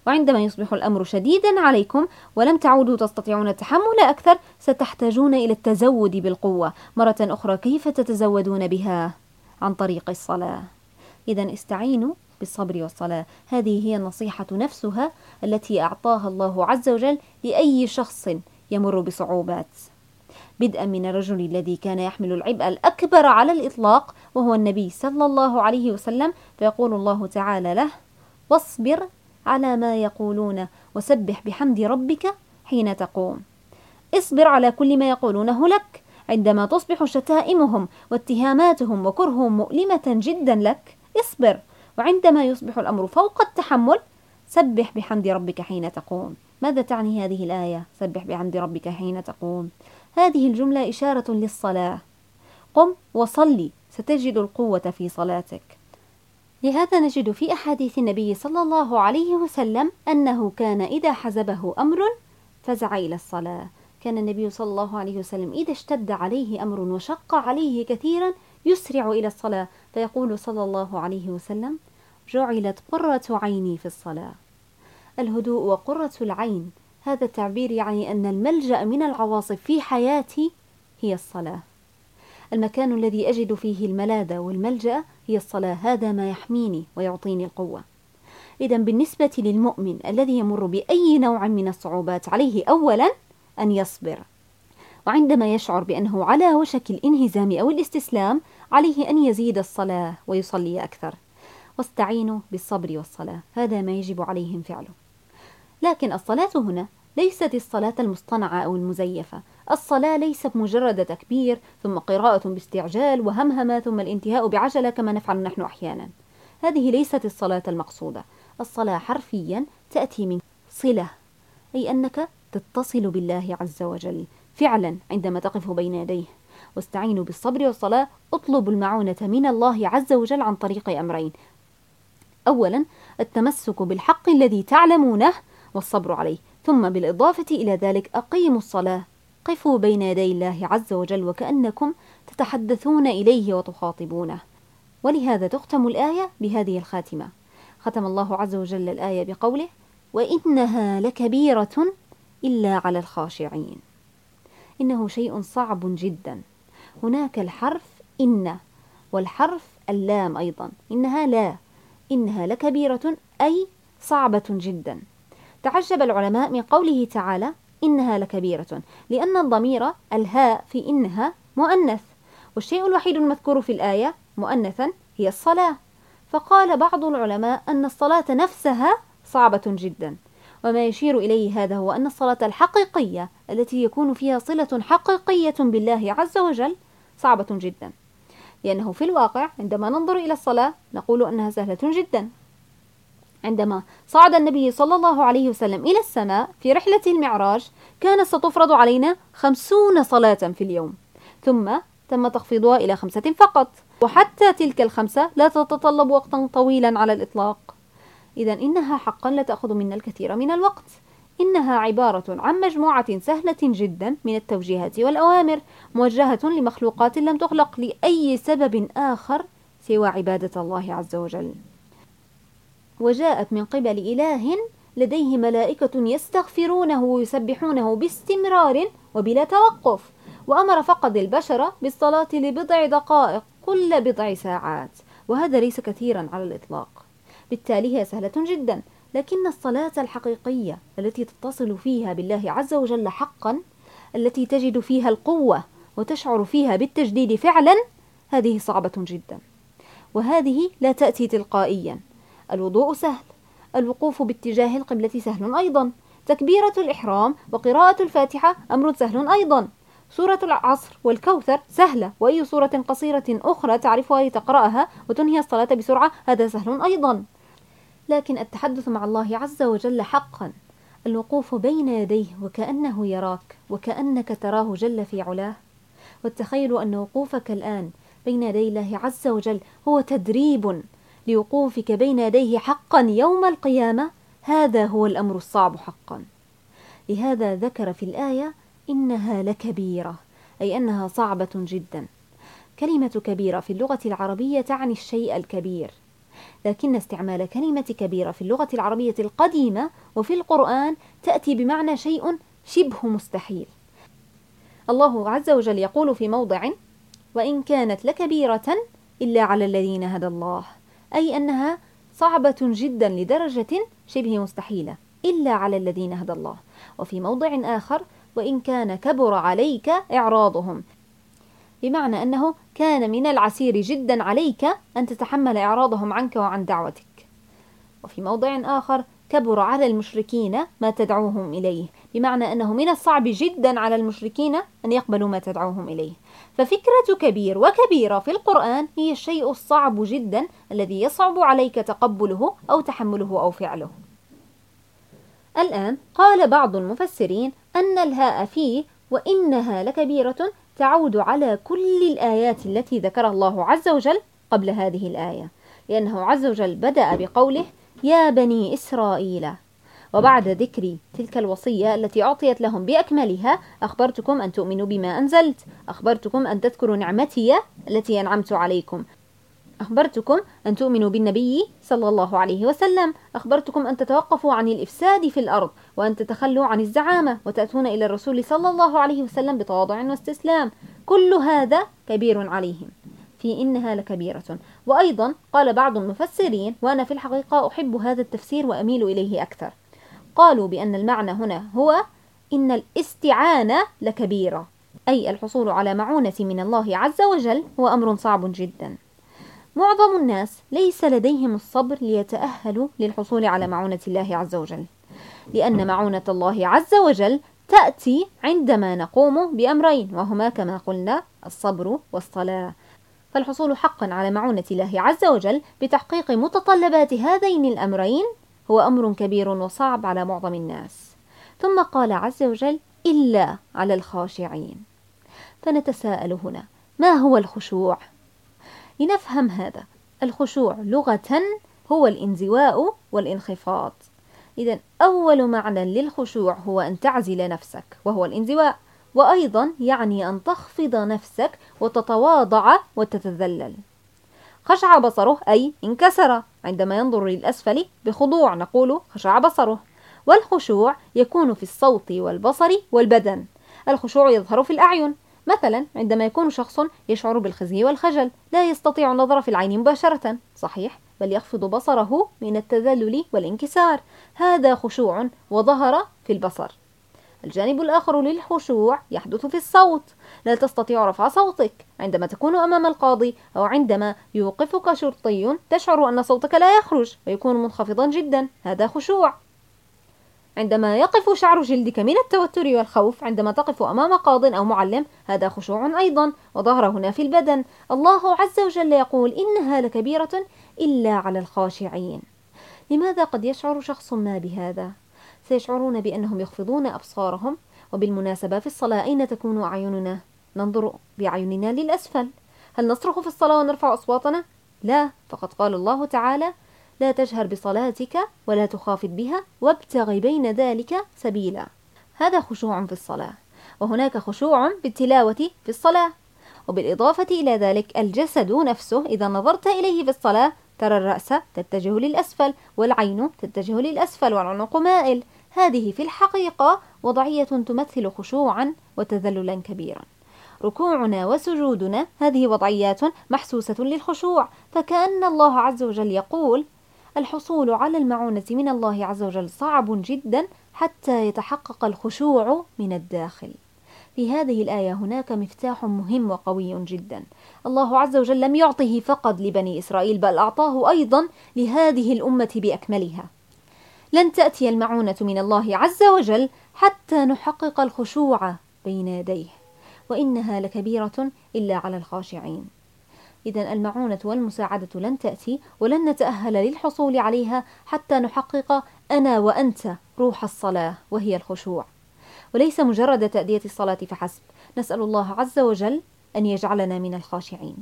وعندما يصبح الأمر شديدا عليكم ولم تعودوا تستطيعون التحمل أكثر ستحتاجون إلى التزود بالقوة. مرة أخرى كيف تتزودون بها؟ عن طريق الصلاة. إذا استعينوا بالصبر والصلاة. هذه هي النصيحة نفسها التي أعطاها الله عز وجل لأي شخص يمر بصعوبات. بدءا من الرجل الذي كان يحمل العبء الأكبر على الإطلاق وهو النبي صلى الله عليه وسلم فيقول الله تعالى له واصبر على ما يقولون وسبح بحمد ربك حين تقوم. اصبر على كل ما يقولونه لك عندما تصبح شتائمهم واتهاماتهم وكرههم مؤلمة جدا لك اصبر. وعندما يصبح الأمر فوق التحمل سبح بحمد ربك حين تقوم. ماذا تعني هذه الآية؟ سبح بحمد ربك حين تقوم. هذه الجملة إشارة للصلاة. قم وصلي ستجد القوة في صلاتك. لهذا نجد في أحاديث النبي صلى الله عليه وسلم أنه كان إذا حزبه أمر فزع إلى الصلاة. كان النبي صلى الله عليه وسلم إذا اشتد عليه أمر وشق عليه كثيرا يسرع إلى الصلاة. فيقول صلى الله عليه وسلم جعلت قرة عيني في الصلاة. الهدوء وقرة العين. هذا التعبير يعني أن الملجأ من العواصف في حياتي هي الصلاة. المكان الذي أجد فيه الملاذ والملجأ هي الصلاة هذا ما يحميني ويعطيني القوة. إذا بالنسبة للمؤمن الذي يمر بأي نوع من الصعوبات عليه أولا أن يصبر. وعندما يشعر بأنه على وشك الانهزام أو الاستسلام عليه أن يزيد الصلاة ويصلي أكثر. واستعينوا بالصبر والصلاة هذا ما يجب عليهم فعله. لكن الصلاة هنا ليست الصلاة المصطنعة أو المزيفة. الصلاة ليست مجرد تكبير ثم قراءة باستعجال وهمهمة ثم الانتهاء بعجلة كما نفعل نحن أحيانا. هذه ليست الصلاة المقصودة. الصلاة حرفيا تأتي من صلة أي أنك تتصل بالله عز وجل فعلا عندما تقف بين يديه. واستعينوا بالصبر والصلاة اطلبوا المعونة من الله عز وجل عن طريق أمرين. أولا التمسك بالحق الذي تعلمونه والصبر عليه. ثم بالإضافة إلى ذلك أقيموا الصلاة. قفوا بين يدي الله عز وجل وكأنكم تتحدثون إليه وتخاطبونه. ولهذا تختم الآية بهذه الخاتمة. ختم الله عز وجل الآية بقوله وإنها لكبيرة إلا على الخاشعين. إنه شيء صعب جدا. هناك الحرف إن والحرف اللام أيضا. إنها لا. إنها لكبيرة أي صعبة جدا. تعجب العلماء من قوله تعالى إنها لكبيرة لأن الضمير الهاء في إنها مؤنث والشيء الوحيد المذكور في الآية مؤنثا هي الصلاة. فقال بعض العلماء أن الصلاة نفسها صعبة جدا وما يشير إليه هذا هو أن الصلاة الحقيقية التي يكون فيها صلة حقيقية بالله عز وجل صعبة جدا. لأنه في الواقع عندما ننظر إلى الصلاة نقول أنها سهلة جدا. عندما صعد النبي صلى الله عليه وسلم إلى السماء في رحلة المعراج كانت ستفرض علينا خمسون صلاة في اليوم. ثم تم تخفيضها إلى خمسة فقط. وحتى تلك الخمسة لا تتطلب وقتا طويلا على الإطلاق. إذا إنها حقا لا تأخذ منا الكثير من الوقت. إنها عبارة عن مجموعة سهلة جدا من التوجيهات والأوامر موجهة لمخلوقات لم تخلق لأي سبب آخر سوى عبادة الله عز وجل. وجاءت من قبل إله لديه ملائكة يستغفرونه ويسبحونه باستمرار وبلا توقف وأمر فقط البشر بالصلاة لبضع دقائق كل بضع ساعات وهذا ليس كثيرا على الإطلاق. بالتالي هي سهلة جدا لكن الصلاة الحقيقية التي تتصل فيها بالله عز وجل حقا التي تجد فيها القوة وتشعر فيها بالتجديد فعلا هذه صعبة جدا. وهذه لا تأتي تلقائيا. الوضوء سهل الوقوف باتجاه القبلة سهل أيضا تكبيرة الإحرام وقراءة الفاتحة أمر سهل أيضا. سورة العصر والكوثر سهلة وأي سورة قصيرة أخرى تعرفها لتقرأها وتنهي الصلاة بسرعة هذا سهل أيضا. لكن التحدث مع الله عز وجل حقا. الوقوف بين يديه وكأنه يراك وكأنك تراه جل في علاه. والتخيل أن وقوفك الآن بين يدي الله عز وجل هو تدريب لوقوفك بين يديه حقا يوم القيامة. هذا هو الأمر الصعب حقا. لهذا ذكر في الآية إنها لكبيرة أي أنها صعبة جدا. كلمة كبيرة في اللغة العربية تعني الشيء الكبير. لكن استعمال كلمة كبيرة في اللغة العربية القديمة وفي القرآن تأتي بمعنى شيء شبه مستحيل. الله عز وجل يقول في موضع وإن كانت لكبيرة إلا على الذين هدى الله أي أنها صعبة جدا لدرجة شبه مستحيلة إلا على الذين هدى الله. وفي موضع آخر وإن كان كبر عليك إعراضهم. بمعنى أنه كان من العسير جدا عليك أن تتحمل إعراضهم عنك وعن دعوتك. وفي موضع آخر كبر على المشركين ما تدعوهم إليه. بمعنى أنه من الصعب جدا على المشركين أن يقبلوا ما تدعوهم إليه. ففكرة كبير وكبيرة في القرآن هي الشيء الصعب جدا الذي يصعب عليك تقبله أو تحمله أو فعله. الآن قال بعض المفسرين أن الهاء فيه وإنها لكبيرة تعود على كل الآيات التي ذكرها الله عز وجل قبل هذه الآية. لأنه عز وجل بدأ بقوله يا بني إسرائيل. وبعد ذكر تلك الوصية التي أعطيت لهم بأكملها أخبرتكم أن تؤمنوا بما أنزلت. أخبرتكم أن تذكروا نعمتي التي أنعمت عليكم. أخبرتكم أن تؤمنوا بالنبي صلى الله عليه وسلم. أخبرتكم أن تتوقفوا عن الإفساد في الأرض وأن تتخلوا عن الزعامة وتأتون إلى الرسول صلى الله عليه وسلم بتواضع واستسلام. كل هذا كبير عليهم. في إنها لكبيرة. وأيضا قال بعض المفسرين وأنا في الحقيقة أحب هذا التفسير وأميل إليه أكثر. قالوا بأن المعنى هنا هو إن الاستعانة لكبيرة أي الحصول على معونة من الله عز وجل هو أمر صعب جدا. معظم الناس ليس لديهم الصبر ليتأهلوا للحصول على معونة الله عز وجل لأن معونة الله عز وجل تأتي عندما نقوم بأمرين وهما كما قلنا الصبر والصلاة. فالحصول حقا على معونة الله عز وجل بتحقيق متطلبات هذين الأمرين هو أمر كبير وصعب على معظم الناس. ثم قال عز وجل إلا على الخاشعين. فنتساءل هنا ما هو الخشوع؟ لنفهم هذا الخشوع لغة هو الانزواء والانخفاض. إذا أول معنى للخشوع هو أن تعزل نفسك وهو الانزواء. وأيضا يعني أن تخفض نفسك وتتواضع وتتذلل. خشع بصره أي انكسر. عندما ينظر للأسفل بخضوع نقول خشع بصره. والخشوع يكون في الصوت والبصر والبدن. الخشوع يظهر في الأعين. مثلا عندما يكون شخص يشعر بالخزي والخجل لا يستطيع النظر في العين مباشرة. صحيح بل يخفض بصره من التذلل والانكسار. هذا خشوع وظهر في البصر. الجانب الآخر للخشوع يحدث في الصوت. لا تستطيع رفع صوتك. عندما تكون أمام القاضي أو عندما يوقفك شرطي تشعر أن صوتك لا يخرج ويكون منخفضا جدا. هذا خشوع. عندما يقف شعر جلدك من التوتر والخوف عندما تقف أمام قاض أو معلم هذا خشوع أيضا. وظهر هنا في البدن. الله عز وجل يقول إنها لكبيرة إلا على الخاشعين. لماذا قد يشعر شخص ما بهذا؟ سيشعرون بأنهم يخفضون أبصارهم وبالمناسبة في الصلاة أين تكون أعيننا؟ ننظر بأعيننا للأسفل هل نصرخ في الصلاة ونرفع أصواتنا؟ لا فقد قال الله تعالى لا تجهر بصلاتك ولا تخافت بها وابتغ بين ذلك سبيلا هذا خشوع في الصلاة وهناك خشوع بالتلاوة في الصلاة وبالإضافة إلى ذلك الجسد نفسه إذا نظرت إليه في الصلاة ترى الرأس تتجه للأسفل والعين تتجه للأسفل والعنق مائل هذه في الحقيقة وضعية تمثل خشوعا وتذللا كبيرا. ركوعنا وسجودنا هذه وضعيات محسوسة للخشوع فكأن الله عز وجل يقول الحصول على المعونة من الله عز وجل صعب جدا حتى يتحقق الخشوع من الداخل. في هذه الآية هناك مفتاح مهم وقوي جدا. الله عز وجل لم يعطه فقط لبني إسرائيل بل أعطاه أيضا لهذه الأمة بأكملها. لن تأتي المعونة من الله عز وجل حتى نحقق الخشوع بين يديه وإنها لكبيرة إلا على الخاشعين. إذا المعونة والمساعدة لن تأتي ولن نتأهل للحصول عليها حتى نحقق أنا وأنت روح الصلاة وهي الخشوع. وليس مجرد تأدية الصلاة فحسب نسأل الله عز وجل أن يجعلنا من الخاشعين.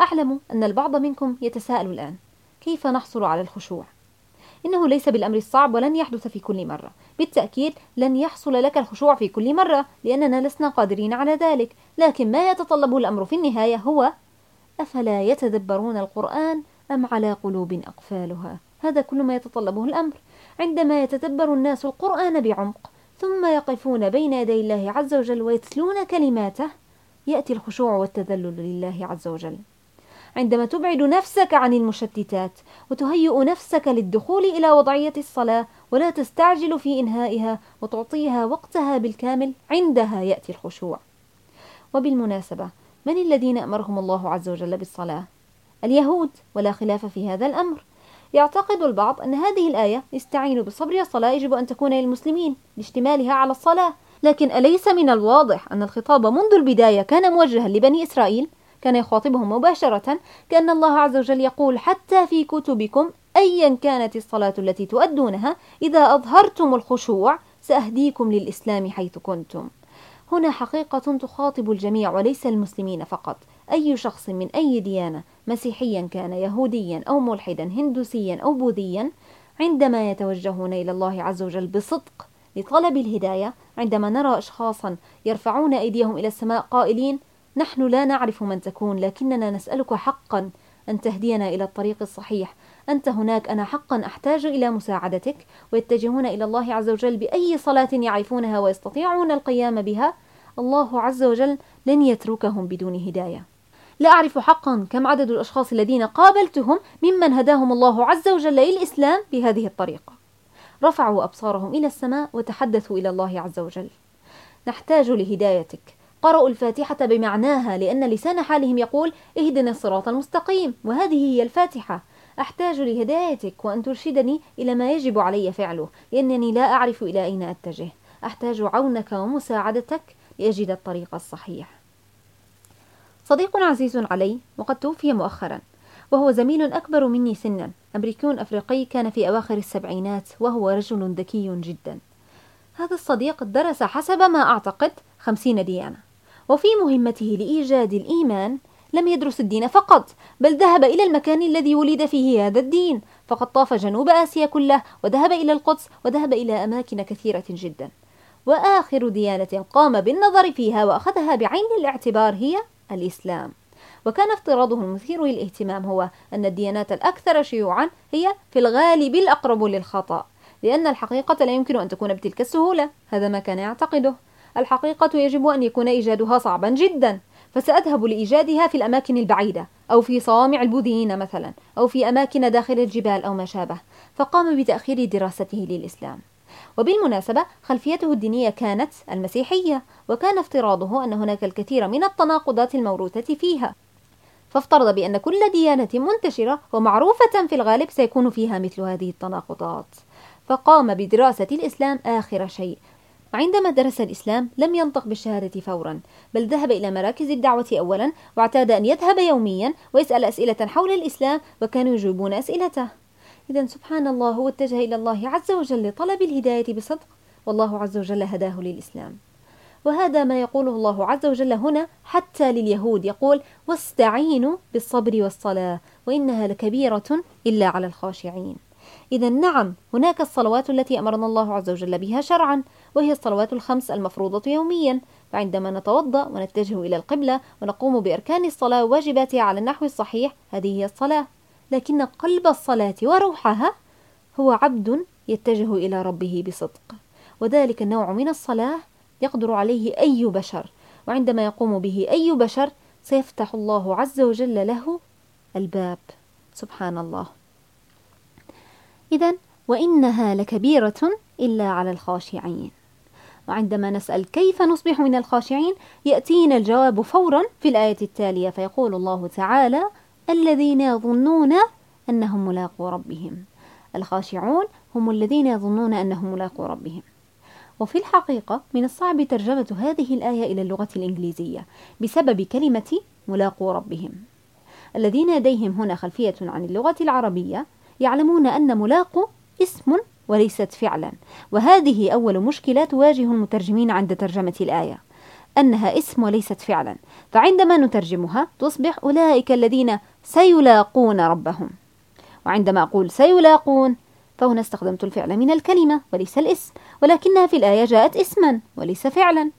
أعلم أن البعض منكم يتساءل الآن كيف نحصل على الخشوع؟ إنه ليس بالأمر الصعب ولن يحدث في كل مرة. بالتأكيد لن يحصل لك الخشوع في كل مرة لأننا لسنا قادرين على ذلك. لكن ما يتطلبه الأمر في النهاية هو أفلا يتدبرون القرآن أم على قلوب أقفالها؟ هذا كل ما يتطلبه الأمر. عندما يتدبر الناس القرآن بعمق ثم يقفون بين يدي الله عز وجل ويتلون كلماته يأتي الخشوع والتذلل لله عز وجل. عندما تبعد نفسك عن المشتتات وتهيئ نفسك للدخول إلى وضعية الصلاة ولا تستعجل في إنهائها وتعطيها وقتها بالكامل عندها يأتي الخشوع. وبالمناسبة من الذين أمرهم الله عز وجل بالصلاة؟ اليهود ولا خلاف في هذا الأمر. يعتقد البعض أن هذه الآية استعينوا بالصبر والصلاة يجب أن تكون للمسلمين لاشتمالها على الصلاة لكن أليس من الواضح أن الخطاب منذ البداية كان موجها لبني إسرائيل؟ كان يخاطبهم مباشرة كأن الله عز وجل يقول حتى في كتبكم أيا كانت الصلاة التي تؤدونها إذا أظهرتم الخشوع سأهديكم للإسلام حيث كنتم. هنا حقيقة تخاطب الجميع وليس المسلمين فقط. أي شخص من أي ديانة مسيحيا كان يهوديا أو ملحدا هندوسيا أو بوذيا عندما يتوجهون إلى الله عز وجل بصدق لطلب الهداية عندما نرى أشخاصا يرفعون أيديهم إلى السماء قائلين نحن لا نعرف من تكون لكننا نسألك حقا أن تهدينا إلى الطريق الصحيح. أنت هناك أنا حقا أحتاج إلى مساعدتك ويتجهون إلى الله عز وجل بأي صلاة يعرفونها ويستطيعون القيام بها. الله عز وجل لن يتركهم بدون هداية. لا أعرف حقا كم عدد الأشخاص الذين قابلتهم ممن هداهم الله عز وجل إلى الإسلام بهذه الطريقة. رفعوا أبصارهم إلى السماء وتحدثوا إلى الله عز وجل. نحتاج لهدايتك. قرأوا الفاتحة بمعناها لأن لسان حالهم يقول اهدنا الصراط المستقيم وهذه هي الفاتحة. أحتاج لهدايتك وأن ترشدني إلى ما يجب علي فعله لأنني لا أعرف إلى أين أتجه. أحتاج عونك ومساعدتك لأجد الطريق الصحيح. صديق عزيز علي وقد توفي مؤخرا وهو زميل أكبر مني سنا. أمريكي أفريقي كان في أواخر السبعينات وهو رجل ذكي جدا. هذا الصديق درس حسب ما أعتقد خمسين ديانة. وفي مهمته لإيجاد الإيمان لم يدرس الدين فقط بل ذهب إلى المكان الذي ولد فيه هذا الدين فقد طاف جنوب آسيا كله وذهب إلى القدس وذهب إلى أماكن كثيرة جدا. وآخر ديانة قام بالنظر فيها وأخذها بعين الاعتبار هي الإسلام. وكان افتراضه المثير للاهتمام هو أن الديانات الأكثر شيوعا هي في الغالب الأقرب للخطأ لأن الحقيقة لا يمكن أن تكون بتلك السهولة. هذا ما كان يعتقده. الحقيقة يجب أن يكون إيجادها صعبا جدا فسأذهب لإيجادها في الأماكن البعيدة أو في صوامع البوذيين مثلا أو في أماكن داخل الجبال أو ما شابه فقام بتأخير دراسته للإسلام. وبالمناسبة خلفيته الدينية كانت المسيحية وكان افتراضه أن هناك الكثير من التناقضات الموروثة فيها. فافترض بأن كل ديانة منتشرة ومعروفة في الغالب سيكون فيها مثل هذه التناقضات. فقام بدراسة الإسلام آخر شيء وعندما درس الإسلام لم ينطق بالشهادة فورا بل ذهب إلى مراكز الدعوة أولا واعتاد أن يذهب يوميا ويسأل أسئلة حول الإسلام وكانوا يجيبون أسئلته. إذا سبحان الله هو اتجه إلى الله عز وجل لطلب الهداية بصدق والله عز وجل هداه للإسلام. وهذا ما يقوله الله عز وجل هنا حتى لليهود يقول واستعينوا بالصبر والصلاة وإنها لكبيرة إلا على الخاشعين. إذا نعم هناك الصلوات التي أمرنا الله عز وجل بها شرعا وهي الصلوات الخمس المفروضة يوميا. فعندما نتوضأ ونتجه إلى القبلة ونقوم بإركان الصلاة وواجباتها على النحو الصحيح هذه هي الصلاة. لكن قلب الصلاة وروحها هو عبد يتجه إلى ربه بصدق. وذلك النوع من الصلاة يقدر عليه أي بشر. وعندما يقوم به أي بشر سيفتح الله عز وجل له الباب. سبحان الله. إذا وإنها لكبيرة إلا على الخاشعين. وعندما نسأل كيف نصبح من الخاشعين يأتينا الجواب فورا في الآية التالية فيقول الله تعالى الذين يظنون أنهم ملاقو ربهم. الخاشعون هم الذين يظنون أنهم ملاقو ربهم. وفي الحقيقة من الصعب ترجمة هذه الآية إلى اللغة الإنجليزية بسبب كلمة ملاقو ربهم. الذين لديهم هنا خلفية عن اللغة العربية يعلمون أن ملاقو اسم وليست فعلا. وهذه أول مشكلة تواجه المترجمين عند ترجمة الآية. أنها اسم وليست فعلا. فعندما نترجمها تصبح أولئك الذين سيلاقون ربهم. وعندما أقول سيلاقون فهنا استخدمت الفعل من الكلمة وليس الاسم. ولكنها في الآية جاءت اسما وليس فعلا.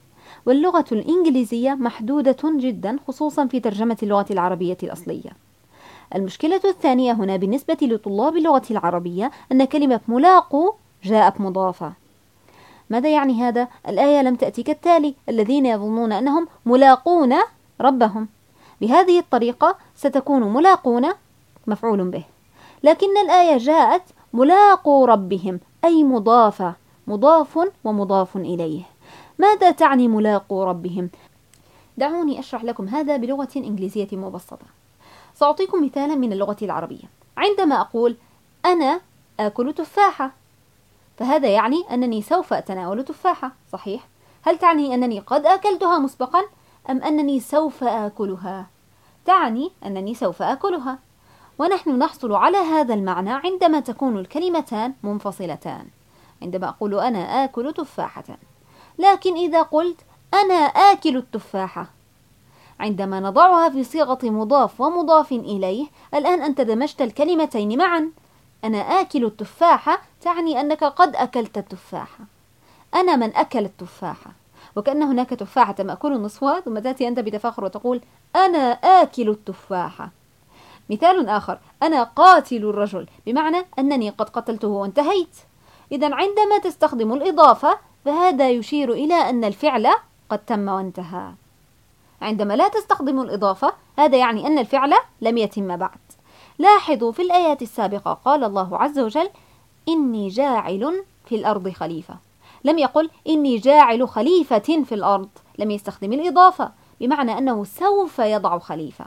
واللغة الإنجليزية محدودة جدا خصوصا في ترجمة اللغة العربية الأصلية. المشكلة الثانية هنا بالنسبة لطلاب اللغة العربية أن كلمة ملاقو جاءت مضافة. ماذا يعني هذا؟ الآية لم تأتي كالتالي. الذين يظنون أنهم ملاقون ربهم. بهذه الطريقة ستكون ملاقون مفعول به. لكن الآية جاءت ملاقو ربهم أي مضافة مضاف ومضاف إليه. ماذا تعني ملاقو ربهم؟ دعوني أشرح لكم هذا بلغة إنجليزية مبسطة. سأعطيكم مثالا من اللغة العربية عندما أقول أنا آكل تفاحة فهذا يعني أنني سوف أتناول تفاحة صحيح؟ هل تعني أنني قد أكلتها مسبقا أم أنني سوف آكلها؟ تعني أنني سوف آكلها ونحن نحصل على هذا المعنى عندما تكون الكلمتان منفصلتان عندما أقول أنا آكل تفاحة لكن إذا قلت أنا آكل التفاحة عندما نضعها في صيغة مضاف ومضاف إليه الآن أنت دمجت الكلمتين معا. أنا آكل التفاحة تعني أنك قد أكلت التفاحة أنا من أكل التفاحة وكأن هناك تفاحة مأكول نصفها ثم تأتي أنت بتفاخر وتقول أنا آكل التفاحة مثال آخر أنا قاتل الرجل بمعنى أنني قد قتلته وانتهيت. إذا عندما تستخدم الإضافة فهذا يشير إلى أن الفعل قد تم وانتهى. عندما لا تستخدم الإضافة هذا يعني أن الفعل لم يتم بعد. لاحظوا في الآيات السابقة قال الله عز وجل إني جاعل في الأرض خليفة. لم يقل إني جاعل خليفة في الأرض. لم يستخدم الإضافة بمعنى أنه سوف يضع خليفة.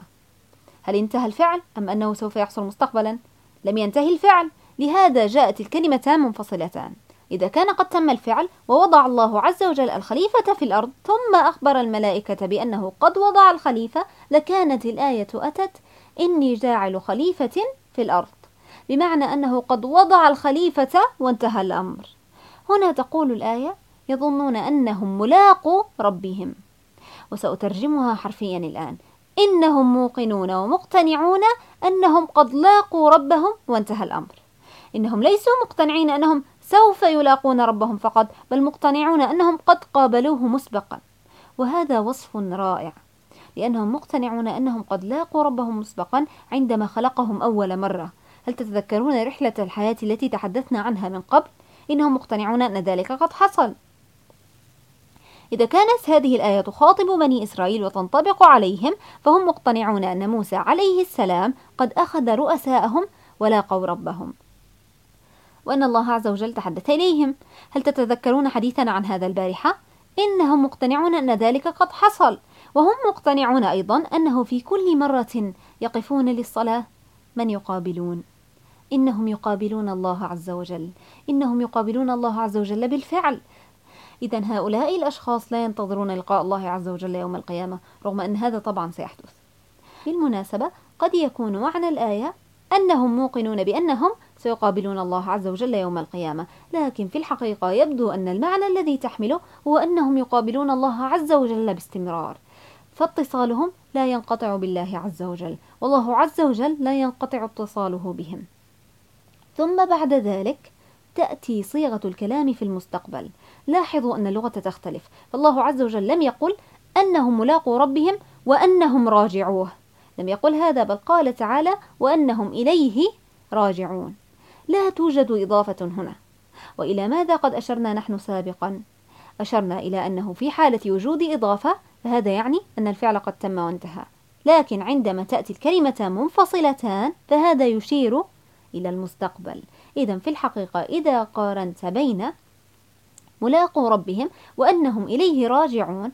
هل انتهى الفعل أم أنه سوف يحصل مستقبلا؟ لم ينتهي الفعل. لهذا جاءت الكلمتان منفصلتان. إذا كان قد تم الفعل ووضع الله عز وجل الخليفة في الأرض ثم أخبر الملائكة بأنه قد وضع الخليفة لكانت الآية أتت إني جاعل خليفة في الأرض. بمعنى أنه قد وضع الخليفة وانتهى الأمر. هنا تقول الآية يظنون أنهم ملاقوا ربهم. وسأترجمها حرفيا الآن إنهم موقنون ومقتنعون أنهم قد لاقوا ربهم وانتهى الأمر. إنهم ليسوا مقتنعين أنهم سوف يلاقون ربهم فقط بل مقتنعون أنهم قد قابلوه مسبقا. وهذا وصف رائع لأنهم مقتنعون أنهم قد لاقوا ربهم مسبقا عندما خلقهم أول مرة. هل تتذكرون رحلة الحياة التي تحدثنا عنها من قبل؟ إنهم مقتنعون أن ذلك قد حصل. إذا كانت هذه الآية تخاطب بني إسرائيل وتنطبق عليهم فهم مقتنعون أن موسى عليه السلام قد أخذ رؤساءهم ولاقوا ربهم. وأن الله عز وجل تحدث إليهم. هل تتذكرون حديثنا عن هذا البارحة؟ إنهم مقتنعون أن ذلك قد حصل وهم مقتنعون أيضا أنه في كل مرة يقفون للصلاة. من يقابلون؟ إنهم يقابلون الله عز وجل. إنهم يقابلون الله عز وجل بالفعل. إذا هؤلاء الأشخاص لا ينتظرون لقاء الله عز وجل يوم القيامة رغم أن هذا طبعا سيحدث. بالمناسبة قد يكون معنى الآية أنهم موقنون بأنهم سيقابلون الله عز وجل يوم القيامة. لكن في الحقيقة يبدو أن المعنى الذي تحمله هو أنهم يقابلون الله عز وجل باستمرار. فاتصالهم لا ينقطع بالله عز وجل. والله عز وجل لا ينقطع اتصاله بهم. ثم بعد ذلك تأتي صيغة الكلام في المستقبل. لاحظوا أن اللغة تختلف. فالله عز وجل لم يقل أنهم ملاقوا ربهم وأنهم راجعوه. لم يقل هذا بل قال تعالى وأنهم إليه راجعون. لا توجد إضافة هنا. وإلى ماذا قد أشرنا نحن سابقا؟ أشرنا إلى أنه في حالة وجود إضافة فهذا يعني أن الفعل قد تم وانتهى. لكن عندما تأتي الكلمتان منفصلتان فهذا يشير إلى المستقبل. إذا في الحقيقة إذا قارنت بين ملاقوا ربهم وأنهم إليه راجعون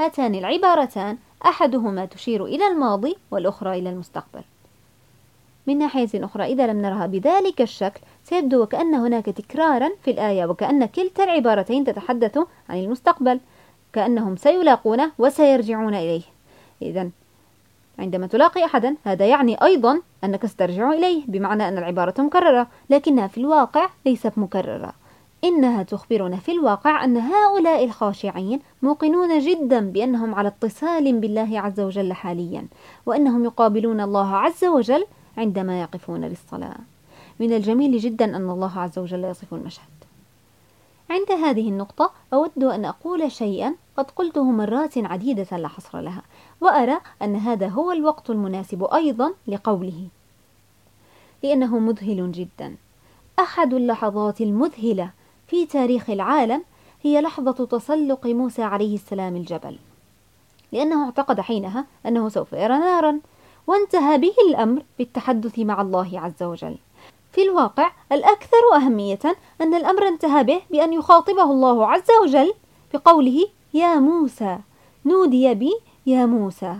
هاتان العبارتان أحدهما تشير إلى الماضي والأخرى إلى المستقبل. من ناحية أخرى. إذا لم نرها بذلك الشكل سيبدو وكأن هناك تكرارا في الآية وكأن كلتا العبارتين تتحدث عن المستقبل كأنهم سيلاقونه وسيرجعون إليه. إذا عندما تلاقي أحدا هذا يعني أيضا أنك سترجع إليه بمعنى أن العبارة مكررة لكنها في الواقع ليست مكررة. إنها تخبرنا في الواقع أن هؤلاء الخاشعين موقنون جدا بأنهم على اتصال بالله عز وجل حاليا وأنهم يقابلون الله عز وجل عندما يقفون للصلاة. من الجميل جدا أن الله عز وجل يصف المشهد. عند هذه النقطة أود أن أقول شيئا قد قلته مرات عديدة لا حصر لها وأرى أن هذا هو الوقت المناسب أيضا لقوله. لأنه مذهل جدا. أحد اللحظات المذهلة في تاريخ العالم هي لحظة تسلق موسى عليه السلام الجبل. لأنه اعتقد حينها أنه سوف يرى نارا. وانتهى به الأمر بالتحدث مع الله عز وجل. في الواقع الأكثر أهمية أن الأمر انتهى به بأن يخاطبه الله عز وجل بقوله يا موسى نودي بي يا موسى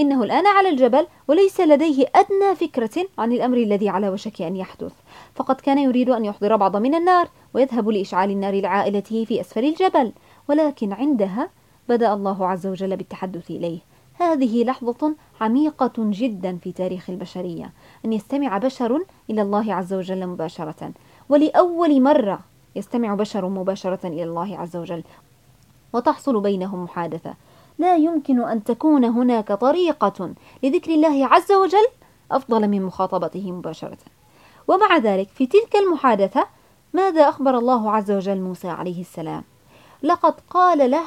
إنه الآن على الجبل وليس لديه أدنى فكرة عن الأمر الذي على وشك أن يحدث. فقد كان يريد أن يحضر بعض من النار ويذهب لإشعال النار لعائلته في أسفل الجبل ولكن عندها بدأ الله عز وجل بالتحدث إليه. هذه لحظة عميقة جدا في تاريخ البشرية أن يستمع بشر إلى الله عز وجل مباشرة. ولأول مرة يستمع بشر مباشرة إلى الله عز وجل وتحصل بينهم محادثة. لا يمكن أن تكون هناك طريقة لذكر الله عز وجل أفضل من مخاطبته مباشرة. ومع ذلك في تلك المحادثة ماذا أخبر الله عز وجل موسى عليه السلام؟ لقد قال له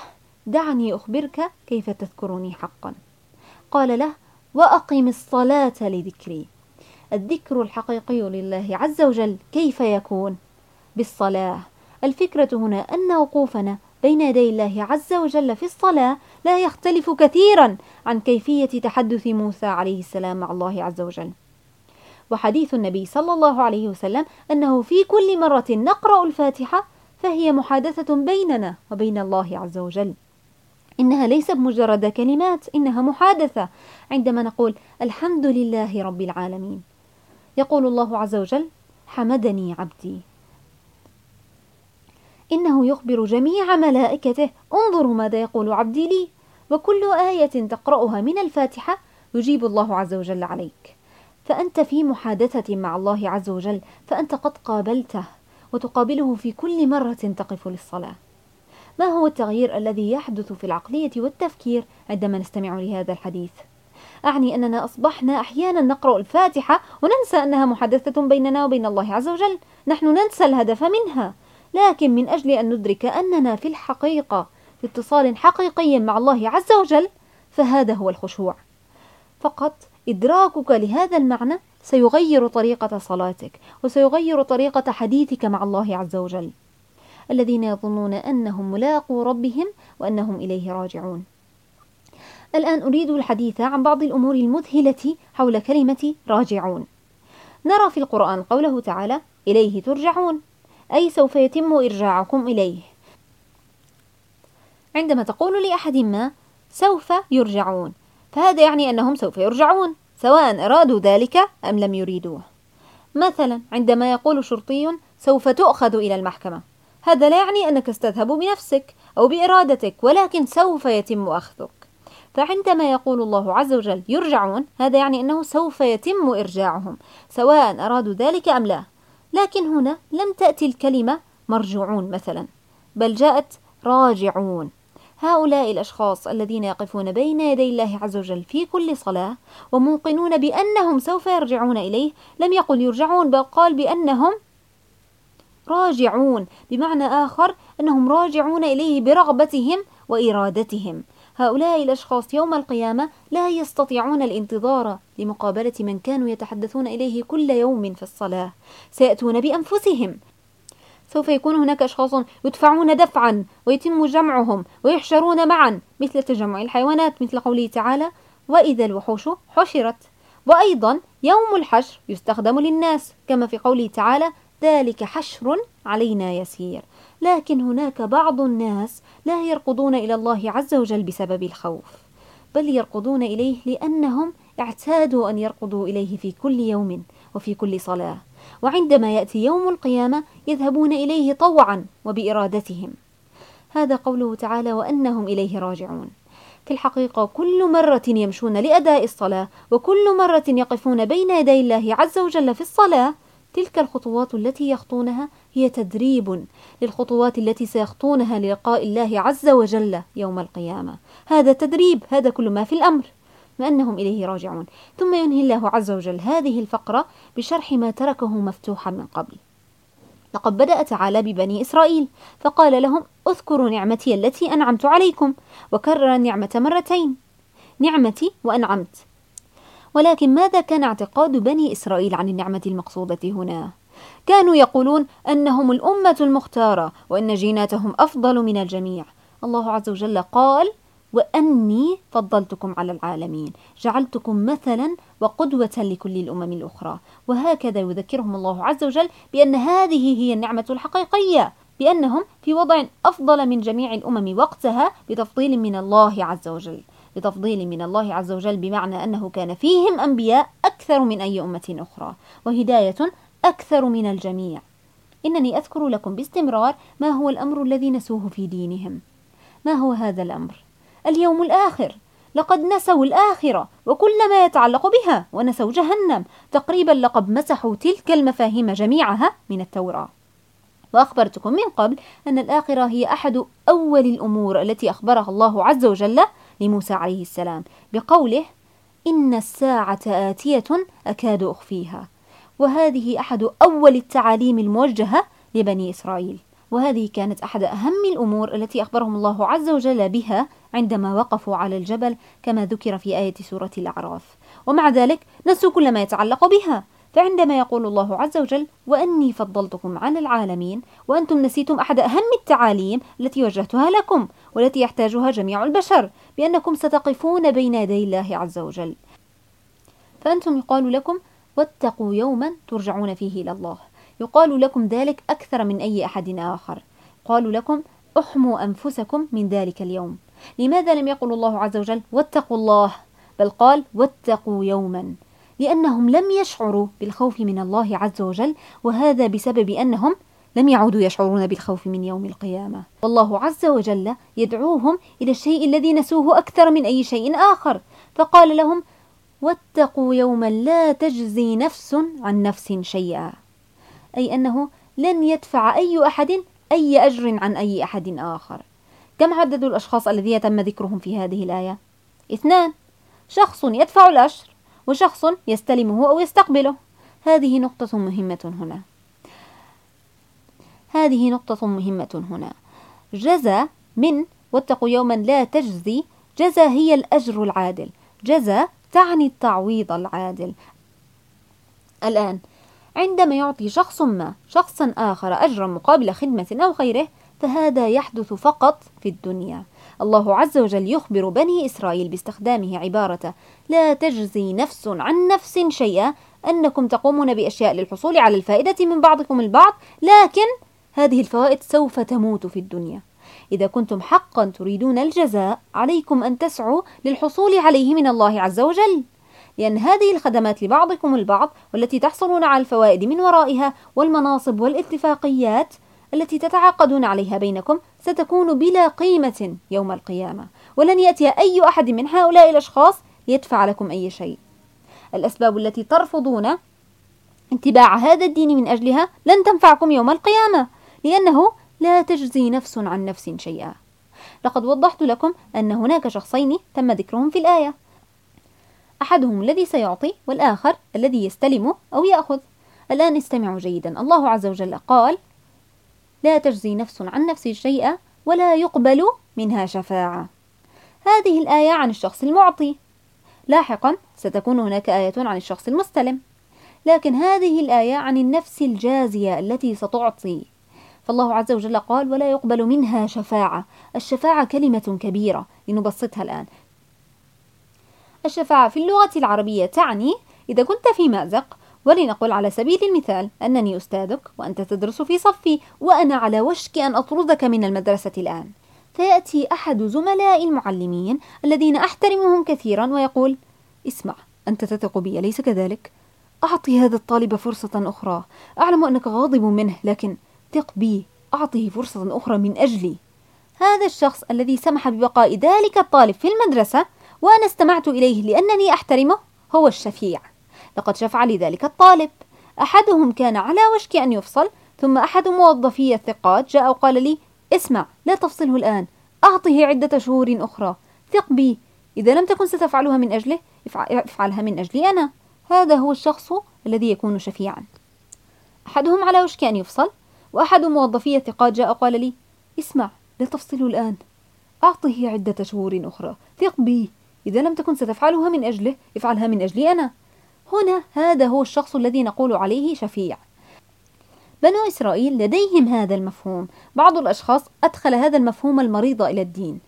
دعني أخبرك كيف تذكرني حقا. قال له وأقم الصلاة لذكري. الذكر الحقيقي لله عز وجل كيف يكون؟ بالصلاة. الفكرة هنا أن وقوفنا بين يدي الله عز وجل في الصلاة لا يختلف كثيرا عن كيفية تحدث موسى عليه السلام مع الله عز وجل. وحديث النبي صلى الله عليه وسلم أنه في كل مرة نقرأ الفاتحة فهي محادثة بيننا وبين الله عز وجل. إنها ليست مجرد كلمات إنها محادثة. عندما نقول الحمد لله رب العالمين. يقول الله عز وجل حمدني عبدي إنه يخبر جميع ملائكته انظروا ماذا يقول عبدي لي وكل آية تقرأها من الفاتحة يجيب الله عز وجل عليك. فأنت في محادثة مع الله عز وجل فأنت قد قابلته وتقابله في كل مرة تقف للصلاة. ما هو التغيير الذي يحدث في العقلية والتفكير عندما نستمع لهذا الحديث؟ أعني أننا أصبحنا أحيانا نقرأ الفاتحة وننسى أنها محادثة بيننا وبين الله عز وجل. نحن ننسى الهدف منها. لكن من أجل أن ندرك أننا في الحقيقة في اتصال حقيقي مع الله عز وجل فهذا هو الخشوع. فقط إدراكك لهذا المعنى سيغير طريقة صلاتك وسيغير طريقة حديثك مع الله عز وجل. الذين يظنون أنهم ملاقو ربهم وأنهم إليه راجعون. الآن أريد الحديث عن بعض الأمور المذهلة حول كلمة راجعون. نرى في القرآن قوله تعالى إليه ترجعون أي سوف يتم إرجاعكم إليه. عندما تقول لأحد ما سوف يرجعون فهذا يعني أنهم سوف يرجعون سواء أرادوا ذلك أم لم يريدوه. مثلا عندما يقول شرطي سوف تؤخذ إلى المحكمة. هذا لا يعني أنك ستذهب بنفسك أو بإرادتك ولكن سوف يتم أخذك. فعندما يقول الله عز وجل يرجعون هذا يعني أنه سوف يتم إرجاعهم سواء أرادوا ذلك أم لا. لكن هنا لم تأتي الكلمة مرجوعون مثلا بل جاءت راجعون. هؤلاء الأشخاص الذين يقفون بين يدي الله عز وجل في كل صلاة وموقنون بأنهم سوف يرجعون إليه لم يقل يرجعون بل قال بأنهم راجعون بمعنى آخر أنهم راجعون إليه برغبتهم وإرادتهم. هؤلاء الأشخاص يوم القيامة لا يستطيعون الانتظار لمقابلة من كانوا يتحدثون إليه كل يوم في الصلاة. سيأتون بأنفسهم. سوف يكون هناك أشخاص يدفعون دفعا ويتم جمعهم ويحشرون معا مثل تجمع الحيوانات مثل قوله تعالى وإذا الوحوش حشرت وأيضا يوم الحشر يستخدم للناس كما في قوله تعالى ذلك حشر علينا يسير. لكن هناك بعض الناس لا يرقدون إلى الله عز وجل بسبب الخوف بل يرقدون إليه لأنهم اعتادوا أن يرقدوا إليه في كل يوم وفي كل صلاة. وعندما يأتي يوم القيامة يذهبون إليه طوعا وبإرادتهم. هذا قوله تعالى وأنهم إليه راجعون. في الحقيقة كل مرة يمشون لأداء الصلاة وكل مرة يقفون بين يدي الله عز وجل في الصلاة تلك الخطوات التي يخطونها هي تدريب للخطوات التي سيخطونها للقاء الله عز وجل يوم القيامة. هذا تدريب هذا كل ما في الأمر وأنهم إليه راجعون. ثم ينهي الله عز وجل هذه الفقرة بشرح ما تركه مفتوحا من قبل. لقد بدأ تعالى ببني إسرائيل فقال لهم اذكروا نعمتي التي أنعمت عليكم وكرر النعمة مرتين نعمتي وأنعمت ولكن ماذا كان اعتقاد بني إسرائيل عن النعمة المقصودة هنا؟ كانوا يقولون أنهم الأمة المختارة وأن جيناتهم أفضل من الجميع. الله عز وجل قال وأني فضلتكم على العالمين جعلتكم مثلا وقدوة لكل الأمم الأخرى. وهكذا يذكرهم الله عز وجل بأن هذه هي النعمة الحقيقية بأنهم في وضع أفضل من جميع الأمم وقتها بتفضيل من الله عز وجل. بتفضيل من الله عز وجل بمعنى أنه كان فيهم أنبياء أكثر من أي أمة أخرى وهداية أكثر من الجميع. إنني أذكر لكم باستمرار ما هو الأمر الذي نسوه في دينهم. ما هو هذا الأمر؟ اليوم الآخر. لقد نسوا الآخرة وكل ما يتعلق بها ونسوا جهنم. تقريبا لقد مسحوا تلك المفاهيم جميعها من التوراة. وأخبرتكم من قبل أن الآخرة هي أحد أول الأمور التي أخبرها الله عز وجل لموسى عليه السلام بقوله إن الساعة آتية أكاد أخفيها وهذه أحد أول التعاليم الموجهة لبني إسرائيل وهذه كانت أحد أهم الأمور التي أخبرهم الله عز وجل بها عندما وقفوا على الجبل كما ذكر في آية سورة الأعراف. ومع ذلك نسوا كل ما يتعلق بها. فعندما يقول الله عز وجل وأني فضلتكم على العالمين وأنتم نسيتم أحد أهم التعاليم التي وجهتها لكم والتي يحتاجها جميع البشر بأنكم ستقفون بين يدي الله عز وجل. فأنتم يقال لكم واتقوا يوما ترجعون فيه إلى الله. يقال لكم ذلك أكثر من أي أحد آخر. قالوا لكم أحموا أنفسكم من ذلك اليوم. لماذا لم يقل الله عز وجل واتقوا الله بل قال واتقوا يوما. لأنهم لم يشعروا بالخوف من الله عز وجل وهذا بسبب أنهم لم يعودوا يشعرون بالخوف من يوم القيامة. والله عز وجل يدعوهم إلى الشيء الذي نسوه أكثر من أي شيء آخر. فقال لهم واتقوا يوما لا تجزي نفس عن نفس شيئا. أي أنه لن يدفع أي أحد أي أجر عن أي أحد آخر. كم عدد الأشخاص الذين تم ذكرهم في هذه الآية؟ اثنان. شخص يدفع الأجر وشخص يستلمه أو يستقبله. هذه نقطة مهمة هنا. هذه نقطة مهمة هنا. جزى من واتقوا يوما لا تجزي. جزى هي الأجر العادل. جزى تعني التعويض العادل. الآن عندما يعطي شخص ما شخصا آخر أجرا مقابل خدمة أو غيره فهذا يحدث فقط في الدنيا. الله عز وجل يخبر بني إسرائيل باستخدامه عبارة لا تجزي نفس عن نفس شيئا أنكم تقومون بأشياء للحصول على الفائدة من بعضكم البعض لكن هذه الفوائد سوف تموت في الدنيا. إذا كنتم حقا تريدون الجزاء عليكم أن تسعوا للحصول عليه من الله عز وجل. لأن هذه الخدمات لبعضكم البعض والتي تحصلون على الفوائد من ورائها والمناصب والاتفاقيات التي تتعاقدون عليها بينكم ستكون بلا قيمة يوم القيامة. ولن يأتي أي أحد من هؤلاء الأشخاص يدفع لكم أي شيء. الأسباب التي ترفضون اتباع هذا الدين من أجلها لن تنفعكم يوم القيامة لأنه لا تجزي نفس عن نفس شيئا. لقد وضحت لكم أن هناك شخصين تم ذكرهم في الآية. أحدهم الذي سيعطي والآخر الذي يستلم أو يأخذ. الآن استمعوا جيدا. الله عز وجل قال لا تجزي نفس عن نفس شيئا ولا يقبل منها شفاعة. هذه الآية عن الشخص المعطي. لاحقا ستكون هناك آية عن الشخص المستلم. لكن هذه الآية عن النفس الجازية التي ستعطي. فالله عز وجل قال ولا يقبل منها شفاعة. الشفاعة كلمة كبيرة لنبسطها الآن. الشفاعة في اللغة العربية تعني إذا كنت في مأزق ولنقل على سبيل المثال أنني أستاذك وأنت تدرس في صفي وأنا على وشك أن أطردك من المدرسة الآن. فيأتي أحد زملاء المعلمين الذين أحترمهم كثيرا ويقول اسمع أنت تثق بي أليس كذلك؟ أعطي هذا الطالب فرصة أخرى. أعلم أنك غاضب منه لكن ثق بي أعطه فرصة أخرى من أجلي. هذا الشخص الذي سمح ببقاء ذلك الطالب في المدرسة وأنا استمعت إليه لأنني أحترمه هو الشفيع. لقد شفع لذلك الطالب. أحدهم كان على وشك أن يفصل ثم أحد موظفي الثقات جاء وقال لي اسمع لا تفصله الآن أعطه عدة شهور أخرى. ثق بي إذا لم تكن ستفعلها من أجله افعلها من أجلي أنا. هذا هو الشخص الذي يكون شفيعا. أحدهم على وشك أن يفصل وأحد موظفي الثقات جاء وقال لي اسمع لا تفصله الآن أعطه عدة شهور أخرى. ثق بي إذا لم تكن ستفعلها من أجله افعلها من أجلي أنا. هنا هذا هو الشخص الذي نقول عليه شفيع. بنو إسرائيل لديهم هذا المفهوم. بعض الأشخاص أدخل هذا المفهوم المريض إلى الدين.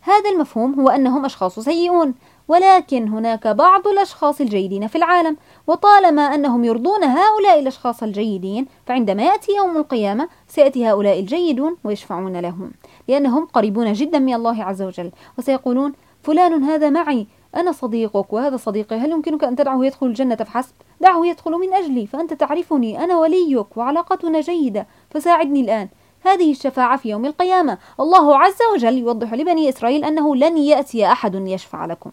هذا المفهوم هو أنهم أشخاص سيئون ولكن هناك بعض الأشخاص الجيدين في العالم. وطالما أنهم يرضون هؤلاء الأشخاص الجيدين فعندما يأتي يوم القيامة سيأتي هؤلاء الجيدون ويشفعون لهم لأنهم قريبون جدا من الله عز وجل. وسيقولون فلان هذا معي أنا صديقك وهذا صديقي هل يمكنك أن تدعه يدخل الجنة؟ فحسب؟ دعه يدخل من أجلي فأنت تعرفني أنا وليك وعلاقتنا جيدة فساعدني الآن. هذه الشفاعة في يوم القيامة. الله عز وجل يوضح لبني إسرائيل أنه لن يأتي أحد يشفع لكم.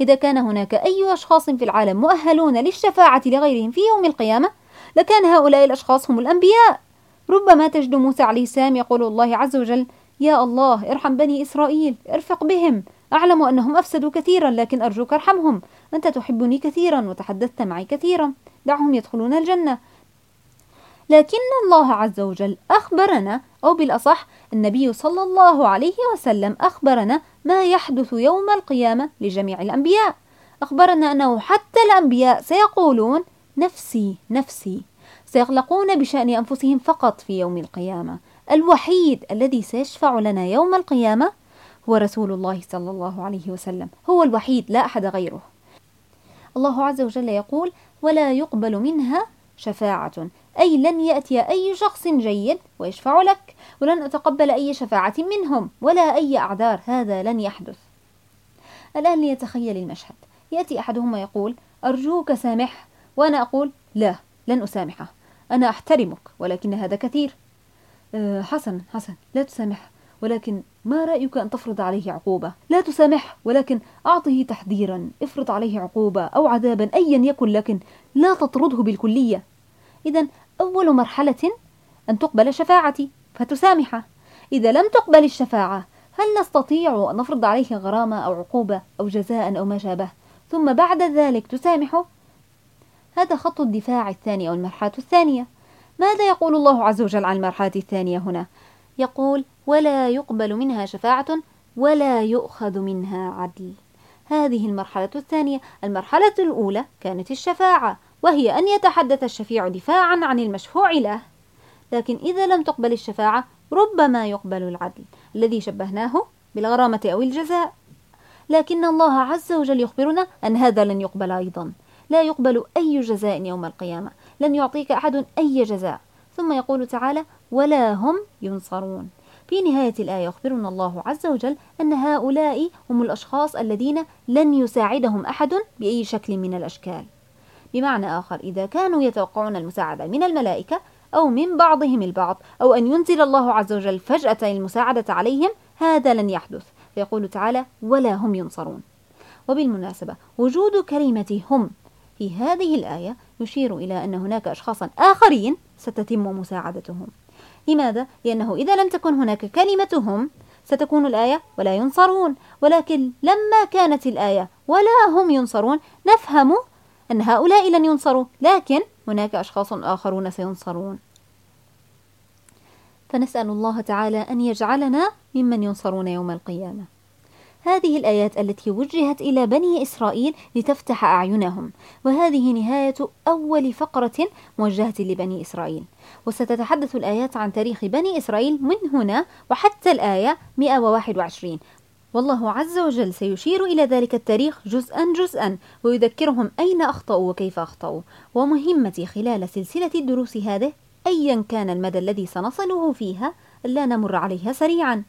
إذا كان هناك أي أشخاص في العالم مؤهلون للشفاعة لغيرهم في يوم القيامة لكان هؤلاء الأشخاص هم الأنبياء. ربما تجد موسى عليه السلام يقول الله عز وجل يا الله ارحم بني إسرائيل ارفق بهم. أعلم أنهم أفسدوا كثيرا لكن أرجوك ارحمهم. أنت تحبني كثيرا وتحدثت معي كثيرا. دعهم يدخلون الجنة. لكن الله عز وجل أخبرنا أو بالأصح النبي صلى الله عليه وسلم أخبرنا ما يحدث يوم القيامة لجميع الأنبياء. أخبرنا أنه حتى الأنبياء سيقولون نفسي نفسي. سيغلقون بشأن أنفسهم فقط في يوم القيامة. الوحيد الذي سيشفع لنا يوم القيامة هو رسول الله صلى الله عليه وسلم. هو الوحيد لا أحد غيره. الله عز وجل يقول ولا يقبل منها شفاعة. أي لن يأتي أي شخص جيد ويشفع لك ولن أتقبل أي شفاعة منهم ولا أي أعذار. هذا لن يحدث. الآن ليتخيل المشهد. يأتي أحدهم ويقول أرجوك سامح وأنا أقول لا لن أسامحه. أنا أحترمك ولكن هذا كثير. أه حسنا حسن لا تسامح ولكن ما رأيك أن تفرض عليه عقوبة؟ لا تسامح ولكن أعطه تحذيرا. افرض عليه عقوبة أو عذابا أيا يكن لكن لا تطرده بالكلية. إذا أول مرحلة أن تقبل شفاعتي فتسامحه. إذا لم تقبل الشفاعة هل نستطيع أن نفرض عليه غرامة أو عقوبة أو جزاء أو ما شابه؟ ثم بعد ذلك تسامحه. هذا خط الدفاع الثاني أو المرحلة الثانية. ماذا يقول الله عز وجل عن المرحلة الثانية هنا؟ يقول ولا يقبل منها شفاعة ولا يؤخذ منها عدل. هذه المرحلة الثانية. المرحلة الأولى كانت الشفاعة وهي أن يتحدث الشفيع دفاعا عن المشفوع له. لكن إذا لم تقبل الشفاعة ربما يقبل العدل الذي شبهناه بالغرامة أو الجزاء. لكن الله عز وجل يخبرنا أن هذا لن يقبل أيضا. لا يقبل أي جزاء يوم القيامة. لن يعطيك أحد أي جزاء. ثم يقول تعالى ولا هم ينصرون في نهاية الآية يخبرنا الله عز وجل أن هؤلاء هم الأشخاص الذين لن يساعدهم أحد بأي شكل من الأشكال. بمعنى آخر إذا كانوا يتوقعون المساعدة من الملائكة أو من بعضهم البعض أو أن ينزل الله عز وجل فجأة المساعدة عليهم هذا لن يحدث. فيقول تعالى ولا هم ينصرون وبالمناسبة وجود كلمة هم في هذه الآية يشير إلى أن هناك أشخاصا آخرين ستتم مساعدتهم. لماذا؟ لأنه إذا لم تكن هناك كلمة هم ستكون الآية ولا ينصرون. ولكن لما كانت الآية ولا هم ينصرون نفهم أن هؤلاء لن ينصروا لكن هناك أشخاص آخرون سينصرون. فنسأل الله تعالى أن يجعلنا ممن ينصرون يوم القيامة. هذه الآيات التي وجهت إلى بني إسرائيل لتفتح أعينهم. وهذه نهاية أول فقرة موجهة لبني إسرائيل. وستتحدث الآيات عن تاريخ بني إسرائيل من هنا وحتى الآية 121 والله عز وجل سيشير إلى ذلك التاريخ جزءا جزءا ويذكرهم أين أخطأوا وكيف أخطأوا. ومهمتي خلال سلسلة الدروس هذه أيا كان المدى الذي سنصله فيها لا نمر عليها سريعا.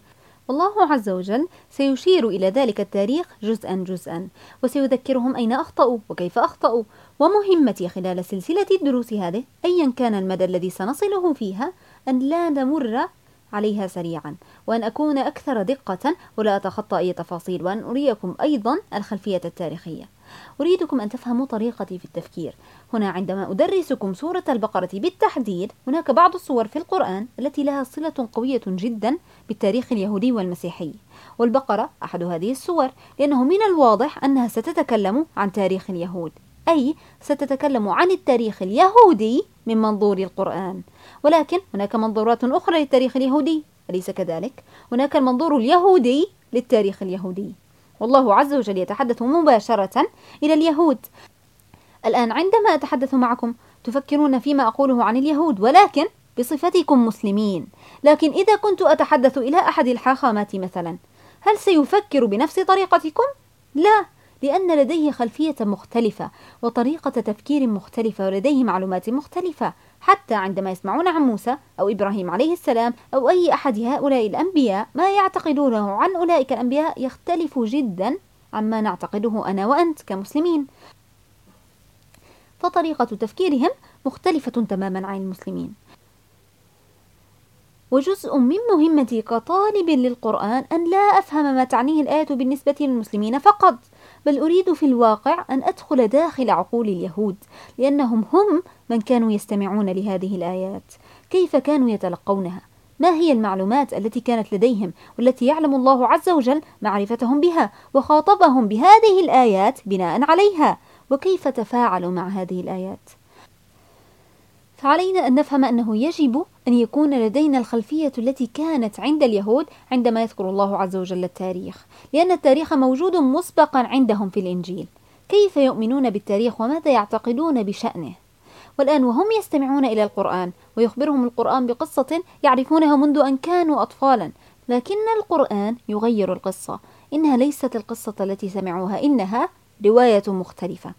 والله عز وجل سيشير إلى ذلك التاريخ جزءا جزءا وسيذكرهم أين أخطأوا وكيف أخطأوا. ومهمتي خلال سلسلة الدروس هذه أيا كان المدى الذي سنصله فيها أن لا نمر عليها سريعا وأن أكون أكثر دقة ولا أتخطى أي تفاصيل وأن أريكم أيضا الخلفية التاريخية. أريدكم أن تفهموا طريقتي في التفكير. هنا عندما أدرسكم سورة البقرة بالتحديد هناك بعض الصور في القرآن التي لها صلة قوية جدا بالتاريخ اليهودي والمسيحي. والبقرة أحد هذه الصور لأنه من الواضح أنها ستتكلم عن تاريخ اليهود أي ستتكلم عن التاريخ اليهودي من منظور القرآن. ولكن هناك منظورات أخرى للتاريخ اليهودي أليس كذلك؟ هناك المنظور اليهودي للتاريخ اليهودي. والله عز وجل يتحدث مباشرة إلى اليهود. الآن عندما أتحدث معكم تفكرون فيما أقوله عن اليهود ولكن بصفتكم مسلمين لكن إذا كنت أتحدث إلى أحد الحاخامات مثلا هل سيفكر بنفس طريقتكم؟ لا لأن لديه خلفية مختلفة وطريقة تفكير مختلفة ولديه معلومات مختلفة حتى عندما يسمعون عن موسى أو إبراهيم عليه السلام أو أي أحد هؤلاء الأنبياء ما يعتقدونه عن أولئك الأنبياء يختلف جدا عما نعتقده أنا وأنت كمسلمين فطريقة تفكيرهم مختلفة تماما عن المسلمين. وجزء من مهمتي كطالب للقرآن أن لا أفهم ما تعنيه الآية بالنسبة للمسلمين فقط بل أريد في الواقع أن أدخل داخل عقول اليهود لأنهم هم من كانوا يستمعون لهذه الآيات. كيف كانوا يتلقونها؟ ما هي المعلومات التي كانت لديهم والتي يعلم الله عز وجل معرفتهم بها وخاطبهم بهذه الآيات بناء عليها؟ وكيف تفاعلوا مع هذه الآيات فعلينا أن نفهم أنه يجب أن يكون لدينا الخلفية التي كانت عند اليهود عندما يذكر الله عز وجل التاريخ، لأن التاريخ موجود مسبقا عندهم في الإنجيل. كيف يؤمنون بالتاريخ وماذا يعتقدون بشأنه؟ والآن وهم يستمعون إلى القرآن ويخبرهم القرآن بقصة يعرفونها منذ أن كانوا أطفالا، لكن القرآن يغير القصة، إنها ليست القصة التي سمعوها، إنها رواية مختلفة.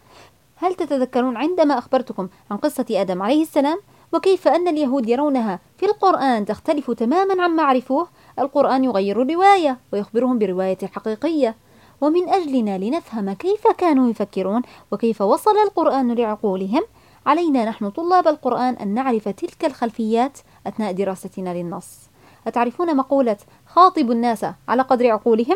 هل تتذكرون عندما أخبرتكم عن قصة آدم عليه السلام؟ وكيف أن اليهود يرونها في القرآن تختلف تماما عما عرفوه القرآن يغير الرواية ويخبرهم برواية حقيقية ومن أجلنا لنفهم كيف كانوا يفكرون وكيف وصل القرآن لعقولهم علينا نحن طلاب القرآن أن نعرف تلك الخلفيات أثناء دراستنا للنص أتعرفون مقولة خاطب الناس على قدر عقولهم؟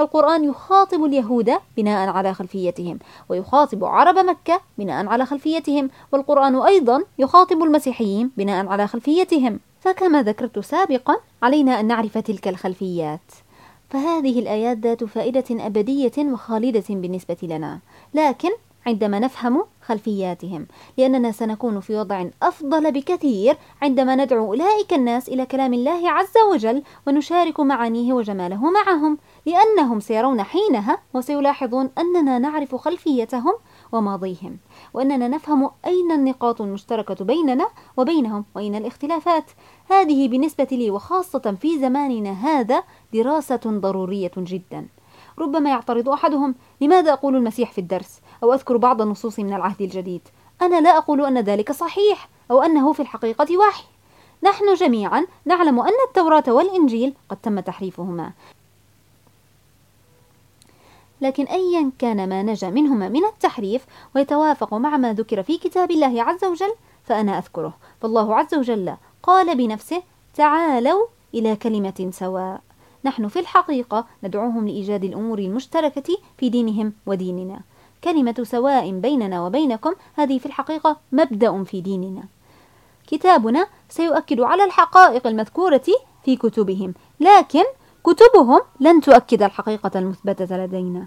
القرآن يخاطب اليهود بناء على خلفيتهم ويخاطب عرب مكة بناء على خلفيتهم والقرآن أيضا يخاطب المسيحيين بناء على خلفيتهم. فكما ذكرت سابقا علينا أن نعرف تلك الخلفيات. فهذه الآيات ذات فائدة أبدية وخالدة بالنسبة لنا. لكن عندما نفهم خلفياتهم لأننا سنكون في وضع أفضل بكثير عندما ندعو أولئك الناس إلى كلام الله عز وجل ونشارك معانيه وجماله معهم لأنهم سيرون حينها وسيلاحظون أننا نعرف خلفيتهم وماضيهم وأننا نفهم أين النقاط المشتركة بيننا وبينهم وأين الاختلافات. هذه بالنسبة لي وخاصة في زماننا هذا دراسة ضرورية جدا. ربما يعترض أحدهم لماذا أقول المسيح في الدرس؟ أو أذكر بعض النصوص من العهد الجديد. أنا لا أقول أن ذلك صحيح أو أنه في الحقيقة وحي. نحن جميعا نعلم أن التوراة والإنجيل قد تم تحريفهما. لكن أيا كان ما نجا منهما من التحريف ويتوافق مع ما ذكر في كتاب الله عز وجل فأنا أذكره. فالله عز وجل قال بنفسه تعالوا إلى كلمة سواء. نحن في الحقيقة ندعوهم لإيجاد الأمور المشتركة في دينهم وديننا. كلمة سواء بيننا وبينكم هذه في الحقيقة مبدأ في ديننا. كتابنا سيؤكد على الحقائق المذكورة في كتبهم لكن كتبهم لن تؤكد الحقيقة المثبتة لدينا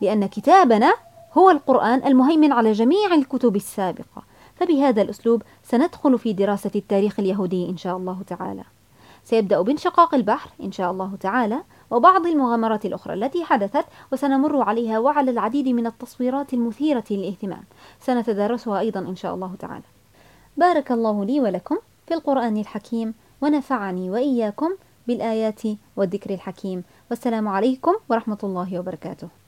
لأن كتابنا هو القرآن المهيمن على جميع الكتب السابقة. فبهذا الأسلوب سندخل في دراسة التاريخ اليهودي إن شاء الله تعالى. سيبدأ بانشقاق البحر إن شاء الله تعالى وبعض المغامرات الأخرى التي حدثت وسنمر عليها وعلى العديد من التصويرات المثيرة للاهتمام. سنتدارسها أيضا إن شاء الله تعالى. بارك الله لي ولكم في القرآن الحكيم ونفعني وإياكم بالآيات والذكر الحكيم. والسلام عليكم ورحمة الله وبركاته.